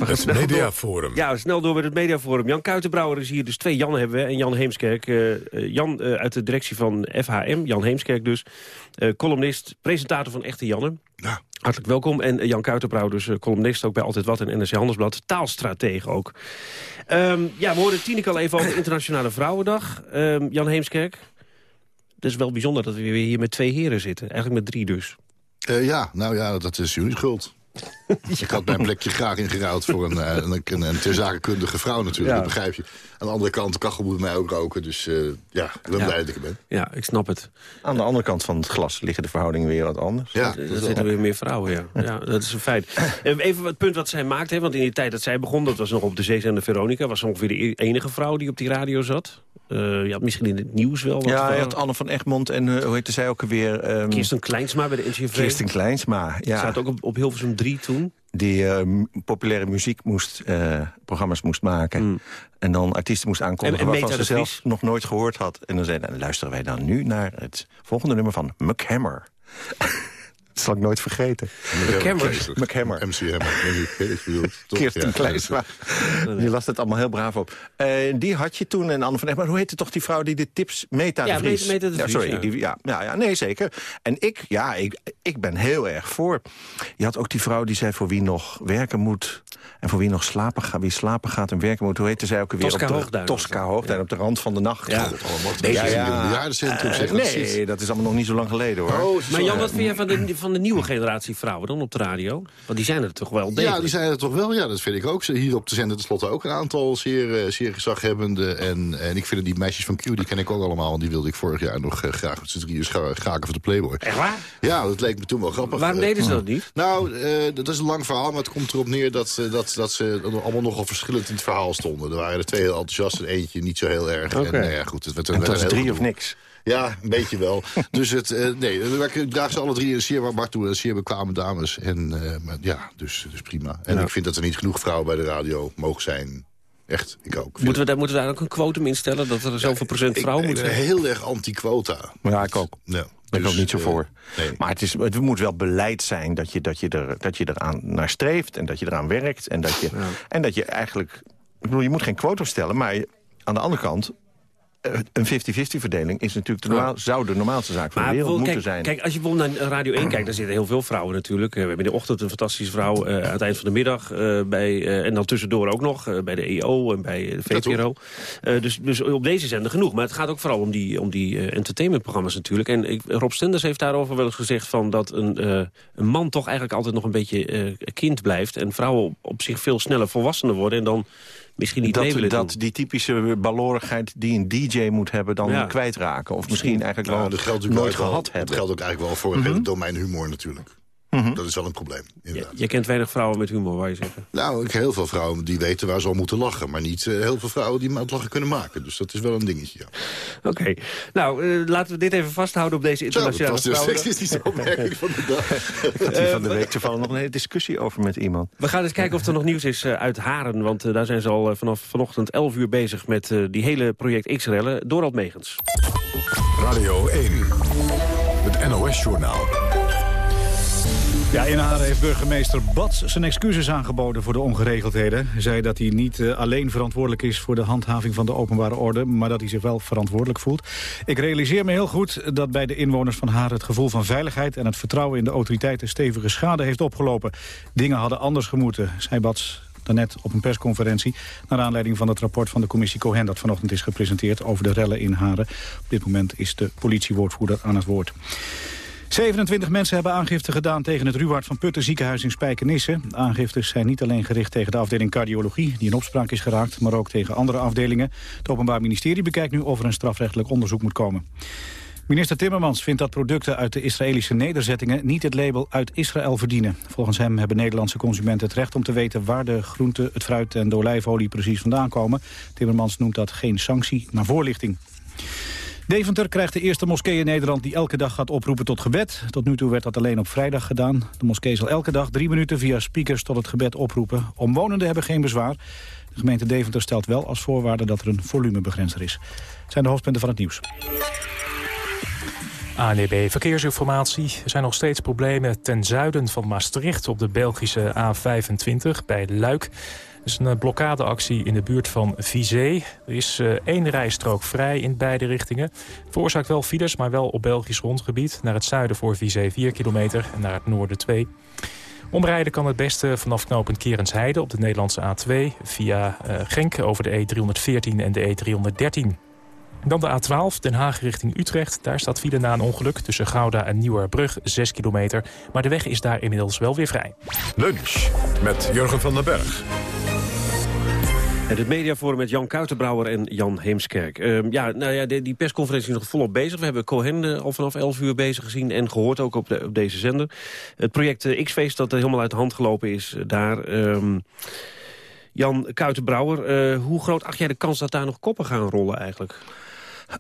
Het. Mediaforum. Ja, snel door met het mediaforum. Jan Kuitenbrouwer is hier, dus twee Jan hebben we. En Jan Heemskerk, eh, eh, Jan eh, uit de directie van FHM, Jan Heemskerk dus. eh, columnist, presentator van Echte Janne. Hartelijk welkom. En Jan Kuitenbrouwer, dus columnist ook bij Altijd Wat en NRC Handelsblad. Taalstratege ook. Ehm, ja, we hoorden Tineke al even over Internationale Vrouwendag. Ehm, Jan Heemskerk. Het is wel bijzonder dat we weer hier met twee heren zitten. Eigenlijk met drie dus. Eh, ja, nou ja, dat is jullie schuld. Ik had mijn plekje graag ingeruild voor een, eh, een, een, een terzakenkundige vrouw natuurlijk, Ja. dat begrijp je. Aan de andere kant, de kachel moet mij ook roken, dus eh, ja, ik ben Ja. blij dat ik er ben. Ja, ik snap het. Aan de andere kant van het glas liggen de verhoudingen weer wat anders. Ja, Er zitten weer meer vrouwen, ja. ja. Dat is een feit. Eh, Even het punt wat zij maakt, hè, want in die tijd dat zij begon... dat was nog op de zeezender Veronica... was ze ongeveer de e- enige vrouw die op die radio zat. Eh je had misschien in het nieuws wel wat... Ja, je had Anne van Egmond en eh, hoe heette zij ook alweer? ehm, Kirsten Kleinsma bij de NCV. Kirsten Kleinsma, ja. Zat ook op, op Hilversum 3 toen. Die eh, populaire muziek moest, eh, programma's moest maken. En dan artiesten moest aankondigen En- en waarvan ze zelf nog nooit gehoord had. En dan zeiden, nou, luisteren wij dan nu naar het volgende nummer van McHammer. Dat zal ik nooit vergeten. McHammer. McHammer. MC Hammer? Kirsten Ja, Kleinsma. Die las het allemaal heel braaf op. Eh, die had je toen, en Anne van. Maar hoe heette toch die vrouw die de tips... Meta Ja, de Vries. Meta- Meta de Vries, ja, sorry, ja. Die, ja, ja, ja, nee, zeker. En ik, ja, ik, ik ben heel erg voor. Je had ook die vrouw die zei voor wie nog werken moet... en voor wie nog slapen gaat, wie slapen gaat en werken moet. Hoe heette zij ook alweer? Tosca op Hoogduin. Tosca Hoogduin, op de rand van de nacht. Ja. God, een bejaardencentrum, Eh, nee, dat is allemaal nog niet zo lang geleden, hoor. Oh, Maar Jan, wat vind je van de, van de nieuwe generatie vrouwen dan op de radio? Want die zijn er toch wel degelijk. Ja, die zijn er toch wel. Ja, dat vind ik ook. Ze Hier op de zender tenslotte ook een aantal zeer, eh, zeer gezaghebbende. En, en ik vind die meisjes van Q, die ken ik ook allemaal. En die wilde ik vorig jaar nog eh, graag met z'n drieën scha schaken voor de Playboy. Echt waar? Ja, dat leek me toen wel grappig. Waarom Eh, deden ze dat niet? Nou, eh, dat is een lang verhaal, maar het komt erop neer dat, eh, dat, dat ze allemaal nogal verschillend in het verhaal stonden. Er waren er twee heel enthousiast en eentje niet zo heel erg. En, nou ja, goed, het werd, En het was drie of niks. Ja, een beetje wel. dus het, eh, nee, ik draag ze alle drie een zeer warm toe. Zeer bekwame dames. En eh, maar, ja, dus, dus prima. En Ja. ik vind dat er niet genoeg vrouwen bij de radio mogen zijn. Echt, ik ook. Moeten we, daar, moeten we daar ook een quotum instellen? Dat er zoveel procent vrouwen ik moeten ben zijn? heel erg anti-quota. Maar ja, ik ook. Ja, Daar ben ik dus, ook niet zo eh, voor. nee. Maar het, is, het moet wel beleid zijn dat je, dat je, er, dat je eraan naar streeft... en dat je eraan werkt. En dat je, en dat je eigenlijk... Ik bedoel, je moet geen quota stellen, maar je- aan de andere kant... eh, Een 50-50 verdeling is natuurlijk de normaal, zou de normaalste zaak van de wereld moeten kijk, zijn. Kijk, als je bijvoorbeeld naar Radio 1 kijkt, dan zitten heel veel vrouwen natuurlijk. Eh, We hebben in de ochtend een fantastische vrouw, eh, aan het eind van de middag. bij, en dan tussendoor ook nog, bij de EO en bij de VPRO. Dus, dus op deze zender genoeg. Maar het gaat ook vooral om die, om die entertainmentprogramma's natuurlijk. En ik, Rob Stenders heeft daarover wel eens gezegd... Van dat een, een man toch eigenlijk altijd nog een beetje kind blijft... en vrouwen op, op zich veel sneller volwassener worden... en dan misschien niet mee dat, willen dat doen. die typische balorigheid die een DJ moet hebben... dan Ja. kwijtraken. Of misschien eigenlijk Nou, wel dat geldt nooit wel- gehad Dat hebben. geldt ook eigenlijk wel voor het hele domein humor natuurlijk. Dat is wel een probleem, inderdaad. Je kent weinig vrouwen met humor, wou je zeggen. Nou, ik heb heel veel vrouwen die weten waar ze al moeten lachen. Maar niet eh, heel veel vrouwen die het lachen kunnen maken. Dus dat is wel een dingetje, ja. Oké. Nou, eh, laten we dit even vasthouden op deze Zo, dat internationale was de vrouwendag. seksistische opmerking van de dag. Ik had hier van de week toevallig nog een hele discussie over met iemand. We gaan eens kijken of er nog nieuws is eh, uit Haren. Want daar zijn ze al vanaf vanochtend 11 uur bezig met die hele project X-Rellen. Dorald Megens. Radio 1. Het NOS-journaal. Ja, in Haren heeft burgemeester Bats zijn excuses aangeboden voor de ongeregeldheden. Hij zei dat hij niet eh, alleen verantwoordelijk is voor de handhaving van de openbare orde... maar dat hij zich wel verantwoordelijk voelt. Ik realiseer me heel goed dat bij de inwoners van Haren... het gevoel van veiligheid en het vertrouwen in de autoriteiten... stevige schade heeft opgelopen. Dingen hadden anders gemoeten, zei Bats daarnet op een persconferentie... naar aanleiding van het rapport van de commissie Cohen... dat vanochtend is gepresenteerd over de rellen in Haren. Op dit moment is de politiewoordvoerder aan het woord. 27 mensen hebben aangifte gedaan tegen het Ruwaard van Putten ziekenhuis in Spijkenisse. De aangiftes zijn niet alleen gericht tegen de afdeling cardiologie... die in opspraak is geraakt, maar ook tegen andere afdelingen. Het Openbaar Ministerie bekijkt nu of er een strafrechtelijk onderzoek moet komen. Minister Timmermans vindt dat producten uit de Israëlische nederzettingen... niet het label uit Israël verdienen. Volgens hem hebben Nederlandse consumenten het recht om te weten... waar de groenten, het fruit en de olijfolie precies vandaan komen. Timmermans noemt dat geen sanctie, maar voorlichting. Deventer krijgt de eerste moskee in Nederland die elke dag gaat oproepen tot gebed. Tot nu toe werd dat alleen op vrijdag gedaan. De moskee zal elke dag drie minuten via speakers tot het gebed oproepen. Omwonenden hebben geen bezwaar. De gemeente Deventer stelt wel als voorwaarde dat er een volumebegrenzer is. Het zijn de hoofdpunten van het nieuws. ANEB Verkeersinformatie. Er zijn nog steeds problemen ten zuiden van Maastricht op de Belgische A25 bij Luik. Is een eh, blokkadeactie in de buurt van Vizé. Er is eh, één rijstrook vrij in beide richtingen. Veroorzaakt wel files, maar wel op Belgisch grondgebied. Naar het zuiden voor Vizé 4 kilometer en naar het noorden 2. Omrijden kan het beste vanaf knooppunt Kerensheide op de Nederlandse A2... via eh, Genk over de E314 en de E313. Dan de A12, Den Haag richting Utrecht. Daar staat file na een ongeluk tussen Gouda en Nieuwerbrug, 6 kilometer. Maar de weg is daar inmiddels wel weer vrij. Lunch met Jurgen van den Berg. En het mediaforum met Jan Kuitenbrouwer en Jan Heemskerk. Ehm, ja, nou ja, die, persconferentie is nog volop bezig. We hebben Cohen eh, al vanaf 11 uur bezig gezien en gehoord ook op, de, op deze zender. Het project eh, X-Feest dat er helemaal uit de hand gelopen is eh, daar. ehm, Jan Kuitenbrouwer, eh, hoe groot acht jij de kans dat daar nog koppen gaan rollen eigenlijk?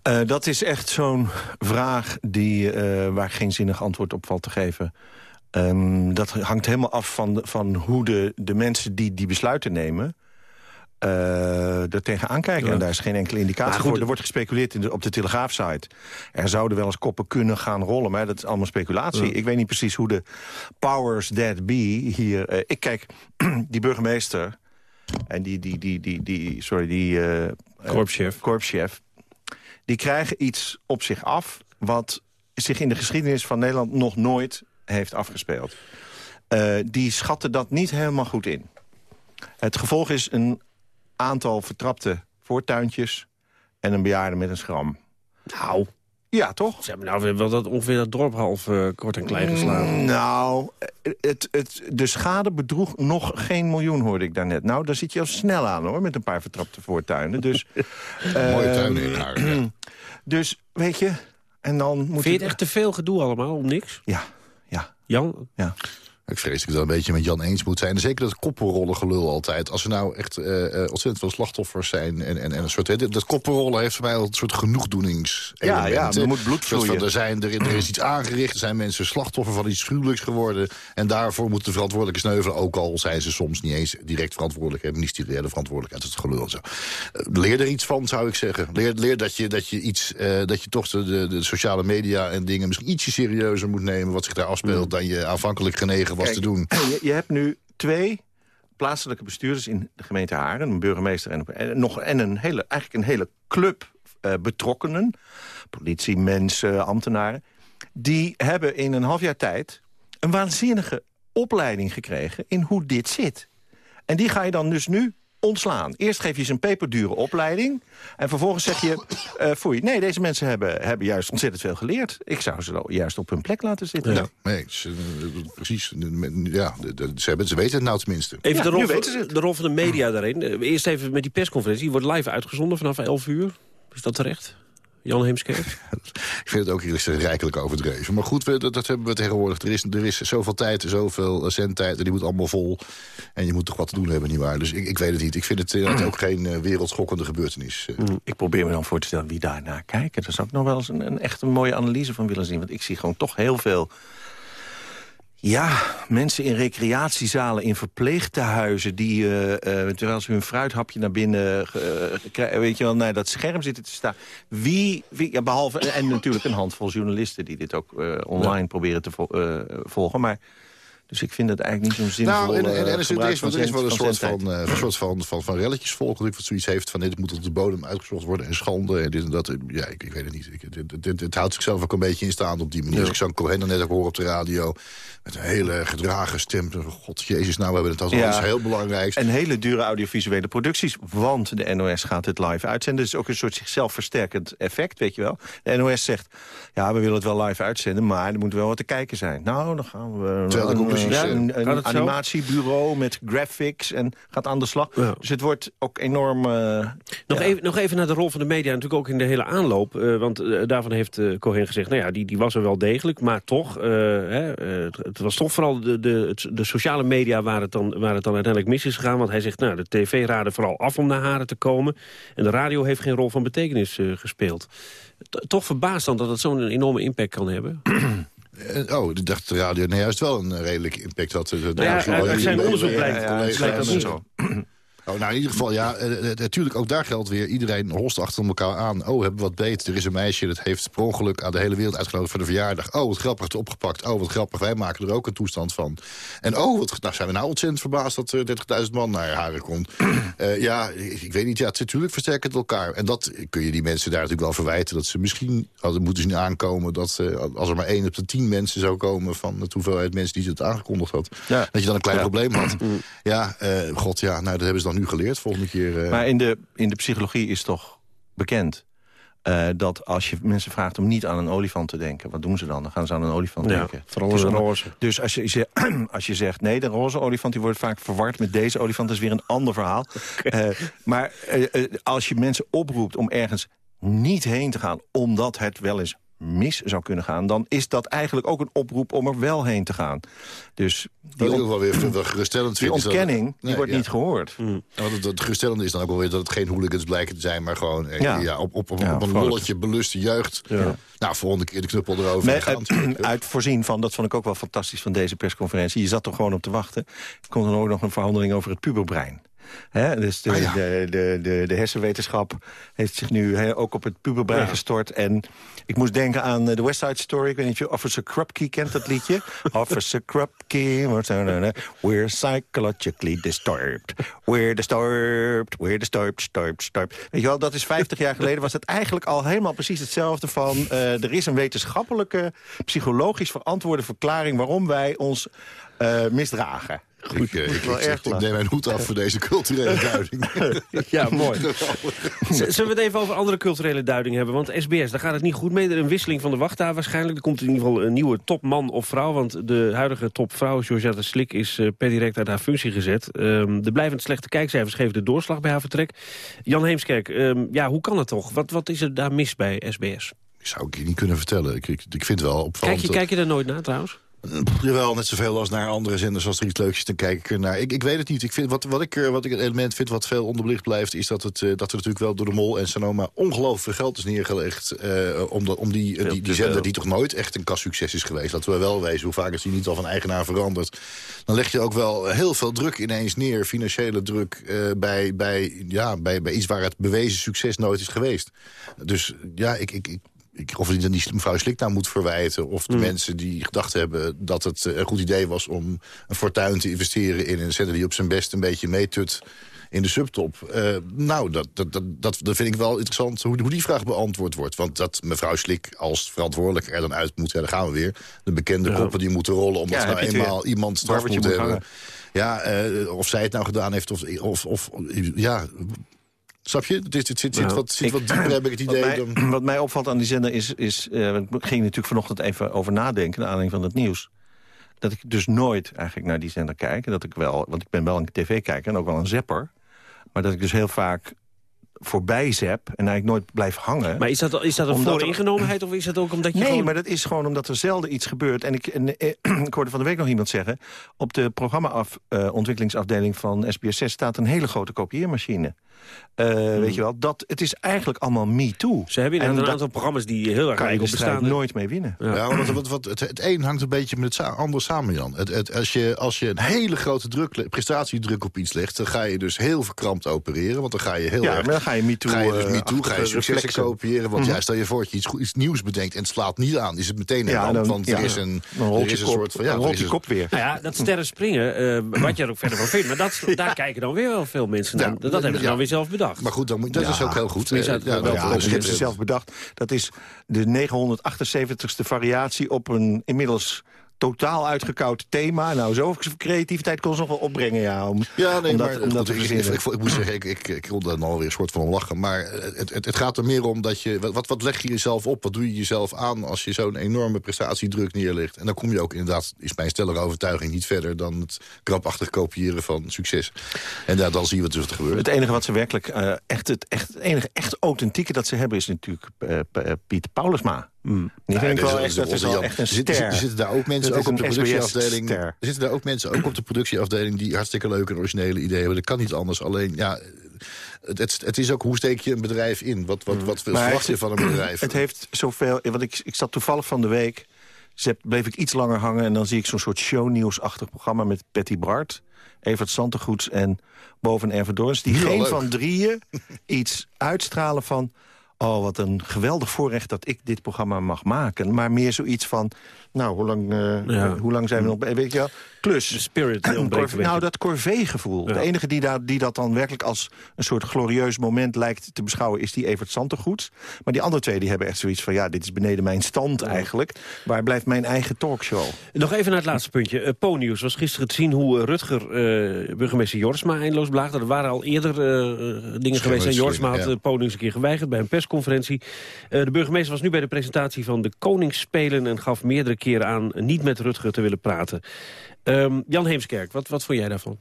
Eh, dat is echt zo'n vraag die, eh, waar geen zinnig antwoord op valt te geven. Ehm, dat hangt helemaal af van, de- van hoe de, de mensen die die besluiten nemen... eh er tegenaan kijken. Ja. En daar is geen enkele indicatie goed, voor. Er wordt gespeculeerd in de, op de Telegraafsite. Er zouden wel eens koppen kunnen gaan rollen, maar dat is allemaal speculatie. Ja. Ik weet niet precies hoe de powers that be hier... ik kijk, die burgemeester en die, die, die, die, die sorry, die... eh, Korpschef. korpschef, die krijgen iets op zich af... wat zich in de geschiedenis van Nederland nog nooit heeft afgespeeld. Eh, die schatten dat niet helemaal goed in. Het gevolg is een aantal vertrapte voortuintjes... en een bejaarde met een schram. Nou, Ja, toch? Ze hebben nou wel dat, ongeveer dat dorp half uh, kort en klein geslagen. Mm, nou, het, het, de schade bedroeg nog geen miljoen, hoorde ik daarnet. Nou, daar zit je al snel aan, hoor, met een paar vertrapte voortuinen. Dus, Mooie tuinen in haar, ja. Dus, weet je, en dan moet Vind je het echt te veel gedoe allemaal, om niks? Ja, ja. Jan? Ja. Ik vrees dat ik dat een beetje met Jan eens moet zijn. Zeker dat koppenrollen gelul altijd. Als er nou echt uh, ontzettend veel slachtoffers zijn... en, en, en een soort, dat koppenrollen heeft voor mij al een soort genoegdoenings. Ja, ja, er moet bloed vloeien. Er, zijn, er, er, is iets aangericht, er zijn mensen slachtoffer van iets gruwelijks geworden... en daarvoor moeten de verantwoordelijke sneuvelen... ook al zijn ze soms niet eens direct verantwoordelijk... hebben ministeriële verantwoordelijkheid, het gelul zo. leer er iets van, zou ik zeggen. Leer, leer dat, je, dat, je iets, uh, dat je toch de, de, de, sociale media en dingen... misschien ietsje serieuzer moet nemen wat zich daar afspeelt... dan je aanvankelijk genegen was Kijk, te doen. Je, je, hebt nu twee plaatselijke bestuurders in de gemeente Haren. Een burgemeester en, en nog, en een hele, eigenlijk een hele club uh, betrokkenen. Politie, mensen, ambtenaren. Die hebben in een half jaar tijd een waanzinnige opleiding gekregen... in hoe dit zit. En die ga je dan dus nu ontslaan. Eerst geef je ze een peperdure opleiding. En vervolgens zeg je, uh, foei. Nee, deze mensen hebben, hebben juist ontzettend veel geleerd. Ik zou ze juist op hun plek laten zitten. Ja, nee, ze, precies. Ja, ze, hebben, ze weten het nou tenminste. Even Ja, de, rol van, de rol van de media daarin. Eh, Eerst even met die persconferentie. Die wordt live uitgezonden vanaf 11 uur. Is dat terecht? Jan Heemskerk? Ik vind het ook gezegd rijkelijk overdreven. Maar goed, we, dat, dat hebben we tegenwoordig. Er is, er is zoveel tijd, zoveel eh, zendtijd... en die moet allemaal vol. En je moet toch wat te doen hebben, nietwaar? Dus ik, ik weet het niet. Ik vind het ook geen uh, wereldschokkende gebeurtenis. Uh. Ik probeer me dan voor te stellen wie daarnaar kijken. Daar zou ik nog wel eens een, een echt een mooie analyse van willen zien. Want ik zie gewoon toch heel veel... Ja, mensen in recreatiezalen, in verpleegtehuizen... die, uh, uh, terwijl ze hun fruithapje naar binnen uh, weet je wel, naar dat scherm zitten te staan. Wie, wie ja, behalve, en natuurlijk een handvol journalisten... die dit ook online ja. proberen te vo volgen, maar... Dus ik vind het eigenlijk niet zo'n zinvol Nou, en, en, en uh, er, is, er, wel een soort zendtijd. van, uh, soort van, van, van relletjesvolk... wat zoiets heeft van dit moet op de bodem uitgezocht worden... en schande en dit en dat. Ja, ik, ik weet het niet. Ik, het, houdt zichzelf ook een beetje in staande op die manier. Ja. Als ik zo'n Cohen net ook hoor op de radio... met een hele gedragen stem. God, jezus, nou, we hebben het als Ja. heel belangrijk. En hele dure audiovisuele producties, want de NOS gaat het live uitzenden. Het is ook een soort zichzelf versterkend effect, weet je wel. De NOS zegt, ja, we willen het wel live uitzenden... maar er moet wel wat te kijken zijn. Nou, dan gaan we Terwijl de eh, een, animatiebureau met graphics en gaat aan de slag. Dus het wordt ook enorm... eh, Nog, even, nog even naar de rol van de media, natuurlijk ook in de hele aanloop. eh, want eh, daarvan heeft Cohen gezegd, nou ja, die, die was er wel degelijk. Maar toch, hè, het, was toch vooral de, de, de sociale media waar het, dan, waar het dan uiteindelijk mis is gegaan. Want hij zegt, nou, de tv raadde vooral af om naar Haren te komen. En de radio heeft geen rol van betekenis gespeeld. T- toch verbaasd dan dat het zo'n enorme impact kan hebben. Eh, Oh, ik dacht de radio nou juist wel een redelijke impact had. De- de- Nou ja, uit- zijn de- onderzoek de- blijkt- blijkt dat niet. zo. Oh, nou, in ieder geval, ja, eh, eh, natuurlijk ook daar geldt weer... iedereen holst achter elkaar aan. Oh, we hebben wat beet. Er is een meisje dat heeft per ongeluk aan de hele wereld uitgenodigd voor de verjaardag. Oh, wat grappig, het opgepakt. Oh, wat grappig, wij maken er ook een toestand van. En oh, wat, nou zijn we nou ontzettend verbaasd... dat er 30.000 man naar Haren komt. Eh, ja, ik, ik weet niet, ja, het is natuurlijk versterkt het elkaar. En dat kun je die mensen daar natuurlijk wel verwijten... dat ze misschien hadden moeten zien aankomen... dat eh, als er maar één op de tien mensen zou komen... van de hoeveelheid mensen die ze het aangekondigd had... Ja. dat je dan een klein Ja. probleem had. Ja, eh, god, ja, nou, dat hebben ze dan nu geleerd. Volgende keer... eh, Maar in de, in de psychologie is toch bekend... eh, dat als je mensen vraagt om niet aan een olifant te denken... wat doen ze dan? Dan gaan ze aan een olifant Ja, denken. vooral is een roze. Dus als je, ze- als je zegt... nee, de roze olifant die wordt vaak verward met deze olifant... dat is weer een ander verhaal. Eh, maar als je mensen oproept om ergens niet heen te gaan... omdat het wel eens mis zou kunnen gaan... dan is dat eigenlijk ook een oproep om er wel heen te gaan. Dus die, ook wel weer wel geruststellend die dat- ontkenning die wordt ja. niet gehoord. Ja, want het, het geruststellende is dan ook wel weer dat het geen hooligans blijken te zijn... maar gewoon eh, Ja. ja. op, op, op, Ja, op een lolletje beluste jeugd. Nou, volgende keer de knuppel erover gaan. uit, uit voorzien van, dat vond ik ook wel fantastisch van deze persconferentie. Je zat er gewoon op te wachten. Er komt dan ook nog een verhandeling over het puberbrein. Hè, dus de, Ah, ja. de, de, de, de hersenwetenschap heeft zich nu hè, ook op het puberbrein Ja. gestort. En ik moest denken aan eh, de West Side Story. Ik weet niet of je Officer Krupke kent, dat liedje. Officer Krupke, nou, we're psychologically disturbed. We're disturbed, we're disturbed, disturbed, disturbed. Weet je wel, dat is 50 jaar geleden was het eigenlijk al helemaal precies hetzelfde van... eh, er is een wetenschappelijke, psychologisch verantwoorde verklaring... waarom wij ons eh, misdragen. Ik, eh, ik, wel ik, zeg, ik neem mijn hoed af voor deze culturele duiding. Ja, mooi. Zullen we het even over andere culturele duidingen hebben? Want SBS, daar gaat het niet goed mee. Er is een wisseling van de wacht daar waarschijnlijk. Er komt in ieder geval een nieuwe topman of vrouw. Want de huidige topvrouw, Georgette Slik, is eh, per direct uit haar functie gezet. Ehm, de blijvend slechte kijkcijfers geven de doorslag bij haar vertrek. Jan Heemskerk, ehm, ja, hoe kan het toch? Wat, wat is er daar mis bij SBS? Zou ik je niet kunnen vertellen. Ik, ik, ik vind het wel Kijk opvallend. je, dat- kijk je daar nooit naar trouwens? Jawel, net zoveel als naar andere zenders. Als er iets leuks is, dan kijk ik naar. Ik, ik weet het niet. Ik vind, wat, wat, ik, wat ik het element vind wat veel onderbelicht blijft... is dat, het, eh, dat er natuurlijk wel door de Mol en Sanoma... ongelooflijk veel geld is neergelegd... eh, om, dat- om die, die, die zender die toch nooit echt een kassucces is geweest. Laten we wel wezen, hoe vaak is die niet al van eigenaar veranderd. Dan leg je ook wel heel veel druk ineens neer. Financiële druk eh, bij, bij, ja, bij, bij iets waar het bewezen succes nooit is geweest. Dus ja, ik... ik, ik ik, of dan die mevrouw Slik nou moet verwijten... of de mensen die gedacht hebben dat het eh, een goed idee was... om een fortuin te investeren in een zender die op zijn best een beetje meetut in de subtop. Eh, nou, dat, dat, dat, dat, vind ik wel interessant hoe, hoe die vraag beantwoord wordt. Want dat mevrouw Slik als verantwoordelijk er dan uit moet... Ja, daar gaan we weer. De bekende Ja. koppen die moeten rollen... omdat Ja, nou eenmaal weer. iemand straf moet hebben. Ja, eh, of zij het nou gedaan heeft of... of, of ja, snap je? Het, is, het zit, zit, Nou, wat, zit ik- wat dieper, heb ik het idee. Wat mij, dan... wat mij opvalt aan die zender is... is eh, ik ging natuurlijk vanochtend even over nadenken... naar aanleiding van het nieuws. Dat ik dus nooit eigenlijk naar die zender kijk. En dat ik wel, want ik ben wel een tv-kijker en ook wel een zapper. Maar dat ik dus heel vaak voorbij zap en eigenlijk nooit blijf hangen. Maar is dat, is dat een er- vooringenomenheid of is dat ook omdat je Nee, gewoon... maar dat is gewoon omdat er zelden iets gebeurt. En ik, en, eh, ik hoorde van de week nog iemand zeggen... op de programma-ontwikkelingsafdeling van SBS6 staat een hele grote kopieermachine. Eh, Weet je wel, dat, het is eigenlijk allemaal me too. Ze hebben En inderdaad een aantal programma's die heel erg kan je de bestaan. nooit mee winnen. Ja, want wat, wat, het, het een hangt een beetje met het ander samen, Jan. Het, het, als, je, als je een hele grote druk, prestatiedruk op iets legt... dan ga je dus heel verkrampt opereren. Want dan ga je heel Ja, erg... maar dan ga je MeToo, ga je dus eh, MeToo, ga je successen reflexen. kopiëren. Want Mhm. ja, stel je voor dat je iets, iets nieuws bedenkt... en het slaat niet aan, is het meteen een Ja, ramp. dan- Want ja. er is een, er is een kop- soort van... Ja, dan rolt je een- kop weer. Nou ja, dat sterren springen, eh, wat je er ook verder van vindt... maar dat, daar kijken dan weer wel veel mensen naar. Dat hebben ze dan weer zelf bedacht. Maar goed, dan moet, dat is ook heel goed. Eh, ja, dat- Ja, dat- hebben ze zelf bedacht. Dat is de 978ste variatie op een inmiddels totaal uitgekoud thema. Nou, zoveel creativiteit kon ze nog wel opbrengen, ja. Om, Ja, nee, om dat, maar om dat te ik, ik, verzinnen. ik, ik moet zeggen, ik, ik, ik kon daar dan alweer een soort van om lachen. Maar het, het, het gaat er meer om dat je... Wat, wat leg je jezelf op? Wat doe je jezelf aan als je zo'n enorme prestatiedruk neerlegt? En dan kom je ook inderdaad, is mijn stellige overtuiging... niet verder dan het krampachtig kopiëren van succes. En daar, dan zie je wat er gebeurt. Het enige wat ze werkelijk eh, echt, het, echt, het enige echt authentieke dat ze hebben is natuurlijk eh, eh, Piet Paulusma. Ja, vind ik dat is- wel dat echt, dat is wel echt een Er zitten- ster. Er zitten daar ook mensen ook op de productieafdeling. Er zitten daar ook mensen ook op de productieafdeling die hartstikke leuke en originele ideeën hebben. Dat kan niet anders. Alleen ja, het, het, het is ook hoe steek je een bedrijf in? Wat, wat, wat Maar verwacht je van een bedrijf? Het heeft zoveel... Want ik, ik zat toevallig van de week... bleef ik iets langer hangen... en dan zie ik zo'n soort shownieuwsachtig programma... met Patty Bart, Evert Santegoeds en Boven Erven die Heel geen leuk. van drieën iets uitstralen van... oh, wat een geweldig voorrecht dat ik dit programma mag maken. Maar meer zoiets van... nou, hoe lang, eh, Ja. hoe lang zijn we nog... bij- Weet je wel? Klus. De spirit nou, dat corvée-gevoel. Ja. De enige die, daar, die dat dan werkelijk als een soort glorieus moment lijkt te beschouwen... is die Evert Santegoeds. Maar die andere twee die hebben echt zoiets van... ja, dit is beneden mijn stand eigenlijk. Waar blijft mijn eigen talkshow? Nog even naar het laatste puntje. Uh, Po-nieuws was gisteren te zien hoe eh, Rutger eh, burgemeester Jorsma eindeloos blaagde. Er waren al eerder eh, dingen geweest. En Jorsma had ja. Po-nieuws een keer geweigerd bij een persconferentie. Eh, de burgemeester was nu bij de presentatie van de Koningsspelen... en gaf meerdere keren aan niet met Rutger te willen praten. Ehm, Jan Heemskerk, wat, wat vond jij daarvan?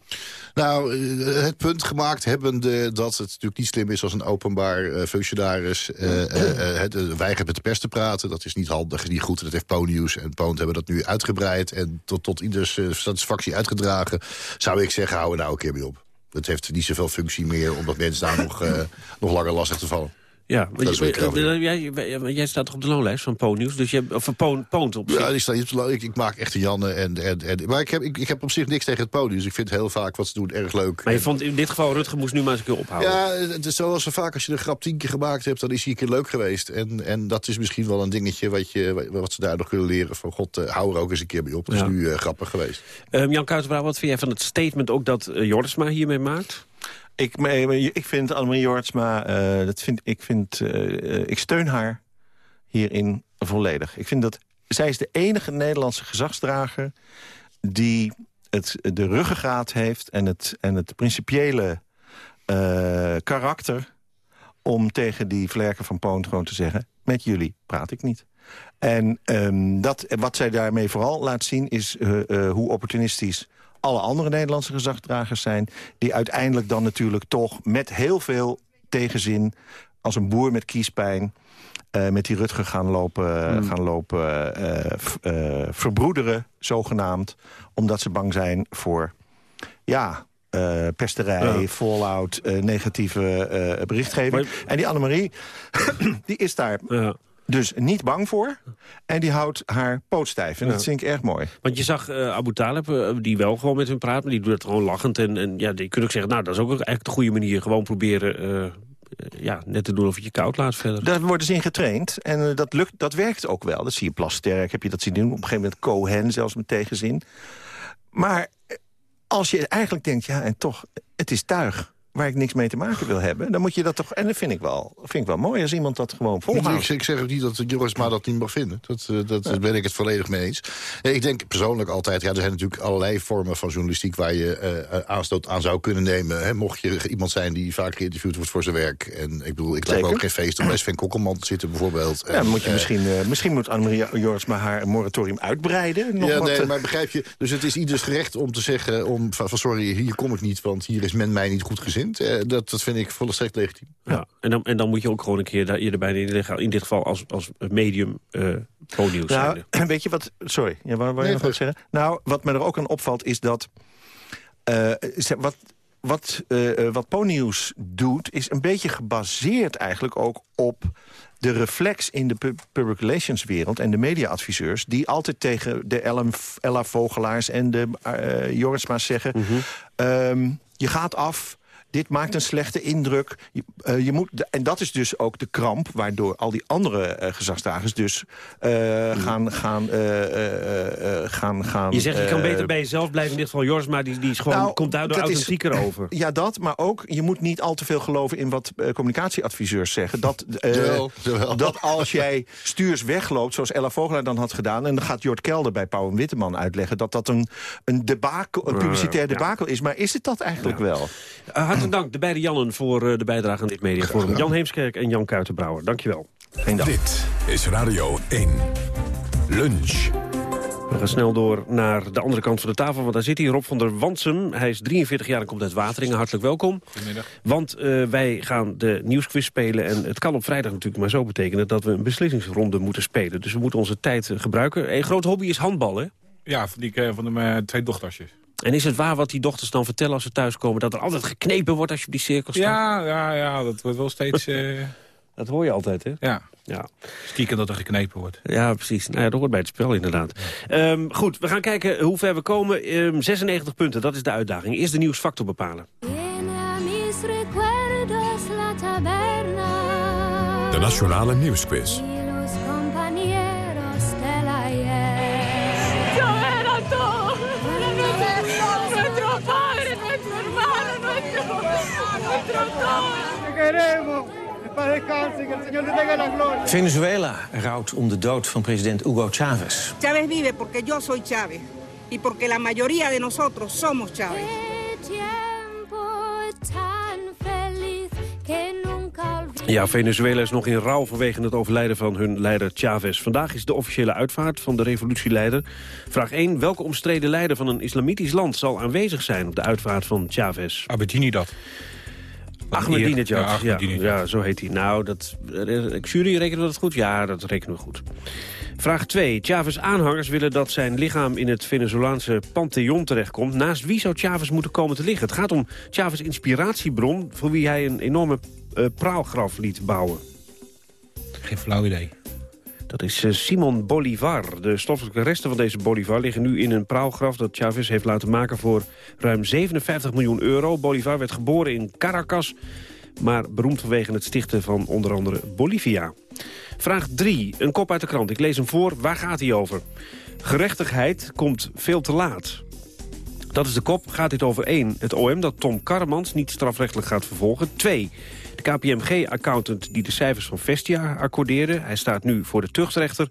Nou, eh, het punt gemaakt hebbende dat het natuurlijk niet slim is als een openbaar eh, functionaris het, eh, weigert met de pers te praten. Dat is niet handig, niet goed. Dat heeft Po-nieuws en Poont hebben dat nu uitgebreid en tot, tot ieders satisfactie uitgedragen. Zou ik zeggen, hou er nou een keer mee op. Het heeft niet zoveel functie meer, omdat mensen daar nog, nog langer lastig te vallen. Ja, ik eh, jij, jij, staat toch op de loonlijst van Po-nieuws? Dus je hebt, of van Po- Poont op zich. Ja, de lo- ik, ik maak echt een Janne. En, en, en, maar ik heb, ik, ik heb op zich niks tegen het podium. Dus ik vind heel vaak wat ze doen erg leuk. Maar je En- vond in dit geval Rutger moest nu maar eens een keer ophouden. Ja, het is zoals zo vaak als je de grap tien keer gemaakt hebt... dan is hij een keer leuk geweest. En, en dat is misschien wel een dingetje wat, je, wat ze daar nog kunnen leren. Van god, eh, hou er ook eens een keer bij op. Dat Ja. is nu eh, grappig geweest. Ehm, Jan Kuitenbrouw, wat vind jij van het statement ook dat uh, Jorisma hiermee maakt? Ik, me- ik vind Annemarie Jortsma, eh, dat vind, ik, vind, eh, ik steun haar hierin volledig. Ik vind dat zij is de enige Nederlandse gezagsdrager die het, de ruggengraat heeft en het, en het principiële eh, karakter... om tegen die vlerken van Poont gewoon te zeggen... met jullie praat ik niet. En um, dat, wat zij daarmee vooral laat zien is uh, uh, hoe opportunistisch alle andere Nederlandse gezagdragers zijn... die uiteindelijk dan natuurlijk toch met heel veel tegenzin... als een boer met kiespijn... Uh, met die Rutger gaan lopen, mm. gaan lopen verbroederen, zogenaamd. Omdat ze bang zijn voor ja, pesterij, ja. fallout, negatieve berichtgeving. Maar... En die Annemarie, die is daar ja. Dus niet bang voor. En die houdt haar poot stijf. En ja. dat vind ik erg mooi. Want je zag Abu Talib, die wel gewoon met hem praat... maar die doet het gewoon lachend. En, en ja, die kun ook zeggen, nou, dat is ook eigenlijk de goede manier. Gewoon proberen ja, net te doen of je je koud laat verder. Daar worden ze in getraind. En dat, lukt, dat werkt ook wel. Dat zie je Plasterk, heb je dat zien doen. Op een gegeven moment Cohen, zelfs met tegenzin. Maar als je eigenlijk denkt, ja, en toch, het is tuig waar ik niks mee te maken wil hebben... dan moet je dat toch... En dat vind ik wel, vind ik wel mooi als iemand dat gewoon volhoudt. Ik, ik zeg ook niet dat Joris maar dat niet mag vinden. Dat, uh, dat ja. ben ik het volledig mee eens. Ik denk persoonlijk altijd... Ja, er zijn natuurlijk allerlei vormen van journalistiek... waar je uh, aanstoot aan zou kunnen nemen. Hè, mocht je iemand zijn die vaak geïnterviewd wordt voor zijn werk. En ik bedoel, ik me ook geen feest om bij Sven Kokkelman te zitten bijvoorbeeld. Ja, en, moet je misschien, uh, misschien moet Annemarie Joris maar haar moratorium uitbreiden. Nog ja, wat, nee, maar begrijp je... Dus het is ieders gerecht om te zeggen... Om, van, sorry, hier kom ik niet, want hier is men mij niet goed gezind. dat, dat vind ik volstrekt legitiem. Ja. En, dan, en dan moet je ook gewoon een keer daar eerder bij neerleggen. In dit geval als, als medium uh, pro-nieuws nou, Weet je wat... Sorry, ja, waar wil je nee, nog wat zeggen? Nou, wat me er ook aan opvalt is dat... Uh, wat, wat, uh, wat Po-nieuws doet, is een beetje gebaseerd eigenlijk ook op de reflex in de public relations wereld en de mediaadviseurs... die altijd tegen de Ellen, Ella Vogelaars en de uh, Jorisma's zeggen... Mm -hmm. um, je gaat af, dit maakt een slechte indruk. Je, uh, je moet, en dat is dus ook de kramp... waardoor al die andere uh, gezagsdragers dus uh, gaan, gaan, gaan, gaan... Je zegt, je kan beter bij jezelf blijven. In dit geval Joris, maar die, die is gewoon, nou, komt daardoor authentieker is, over. Ja, dat. Maar ook, je moet niet al te veel geloven... in wat communicatieadviseurs zeggen. Dat, jawel, jawel. dat als jij stuurs wegloopt, zoals Ella Vogelaar dan had gedaan... en dan gaat Jort Kelder bij Pauw en Witteman uitleggen... dat dat een, een, debakel, een publicitair debakel ja. is. Maar is het dat eigenlijk ja. wel? Hartelijk dank, de beide Jannen, voor de bijdrage aan dit mediaforum. Jan Heemskerk en Jan Kuitenbrouwer. Dankjewel. Geen dank. Dit is Radio 1. Lunch. We gaan snel door naar de andere kant van de tafel, want daar zit hier Rob van der Wansum. Hij is 43 jaar en komt uit Wateringen. Hartelijk welkom. Goedemiddag. Want uh, wij gaan de nieuwsquiz spelen en het kan op vrijdag natuurlijk maar zo betekenen... dat we een beslissingsronde moeten spelen. Dus we moeten onze tijd gebruiken. Een groot hobby is handbal, hè? Ja, van, die, van de twee dochtersjes. En is het waar wat die dochters dan vertellen als ze thuiskomen... dat er altijd geknepen wordt als je op die cirkel staat? Ja, ja, ja dat wordt wel steeds... Uh... dat hoor je altijd, hè? Ja. ja. Stiekem dat er geknepen wordt. Ja, precies. Nou ja, dat hoort bij het spel inderdaad. Ja. Um, goed, we gaan kijken hoe ver we komen. Um, 96 punten, dat is de uitdaging. Eerst de nieuwsfactor bepalen. De Nationale Nieuwsquiz. Venezuela rouwt om de dood van president Hugo Chavez. Chávez vive porque yo soy Chávez. Y porque la mayoría de nosotros somos Chávez. Ja, Venezuela is nog in rouw vanwege het overlijden van hun leider Chavez. Vandaag is de officiële uitvaart van de revolutieleider. Vraag 1. Welke omstreden leider van een islamitisch land zal aanwezig zijn op de uitvaart van Chavez? Abedinejad. Ahmadinejad, ja, ja, ja, zo heet hij. Nou, dat, jury rekenen we dat goed? Ja, dat rekenen we goed. Vraag 2. Chavez aanhangers willen dat zijn lichaam in het Venezolaanse Pantheon terechtkomt. Naast wie zou Chavez moeten komen te liggen? Het gaat om Chavez' inspiratiebron... voor wie hij een enorme uh, praalgraf liet bouwen. Geen flauw idee. Dat is uh, Simon Bolivar. De stoffelijke resten van deze Bolivar liggen nu in een praalgraf... dat Chavez heeft laten maken voor ruim 57 miljoen euro. Bolivar werd geboren in Caracas, maar beroemd vanwege het stichten van onder andere Bolivia. Vraag 3, een kop uit de krant. Ik lees hem voor. Waar gaat hij over? Gerechtigheid komt veel te laat. Dat is de kop. Gaat dit over 1. Het OM dat Tom Karremans niet strafrechtelijk gaat vervolgen. 2. De KPMG-accountant die de cijfers van Vestia accordeerde... hij staat nu voor de tuchtrechter.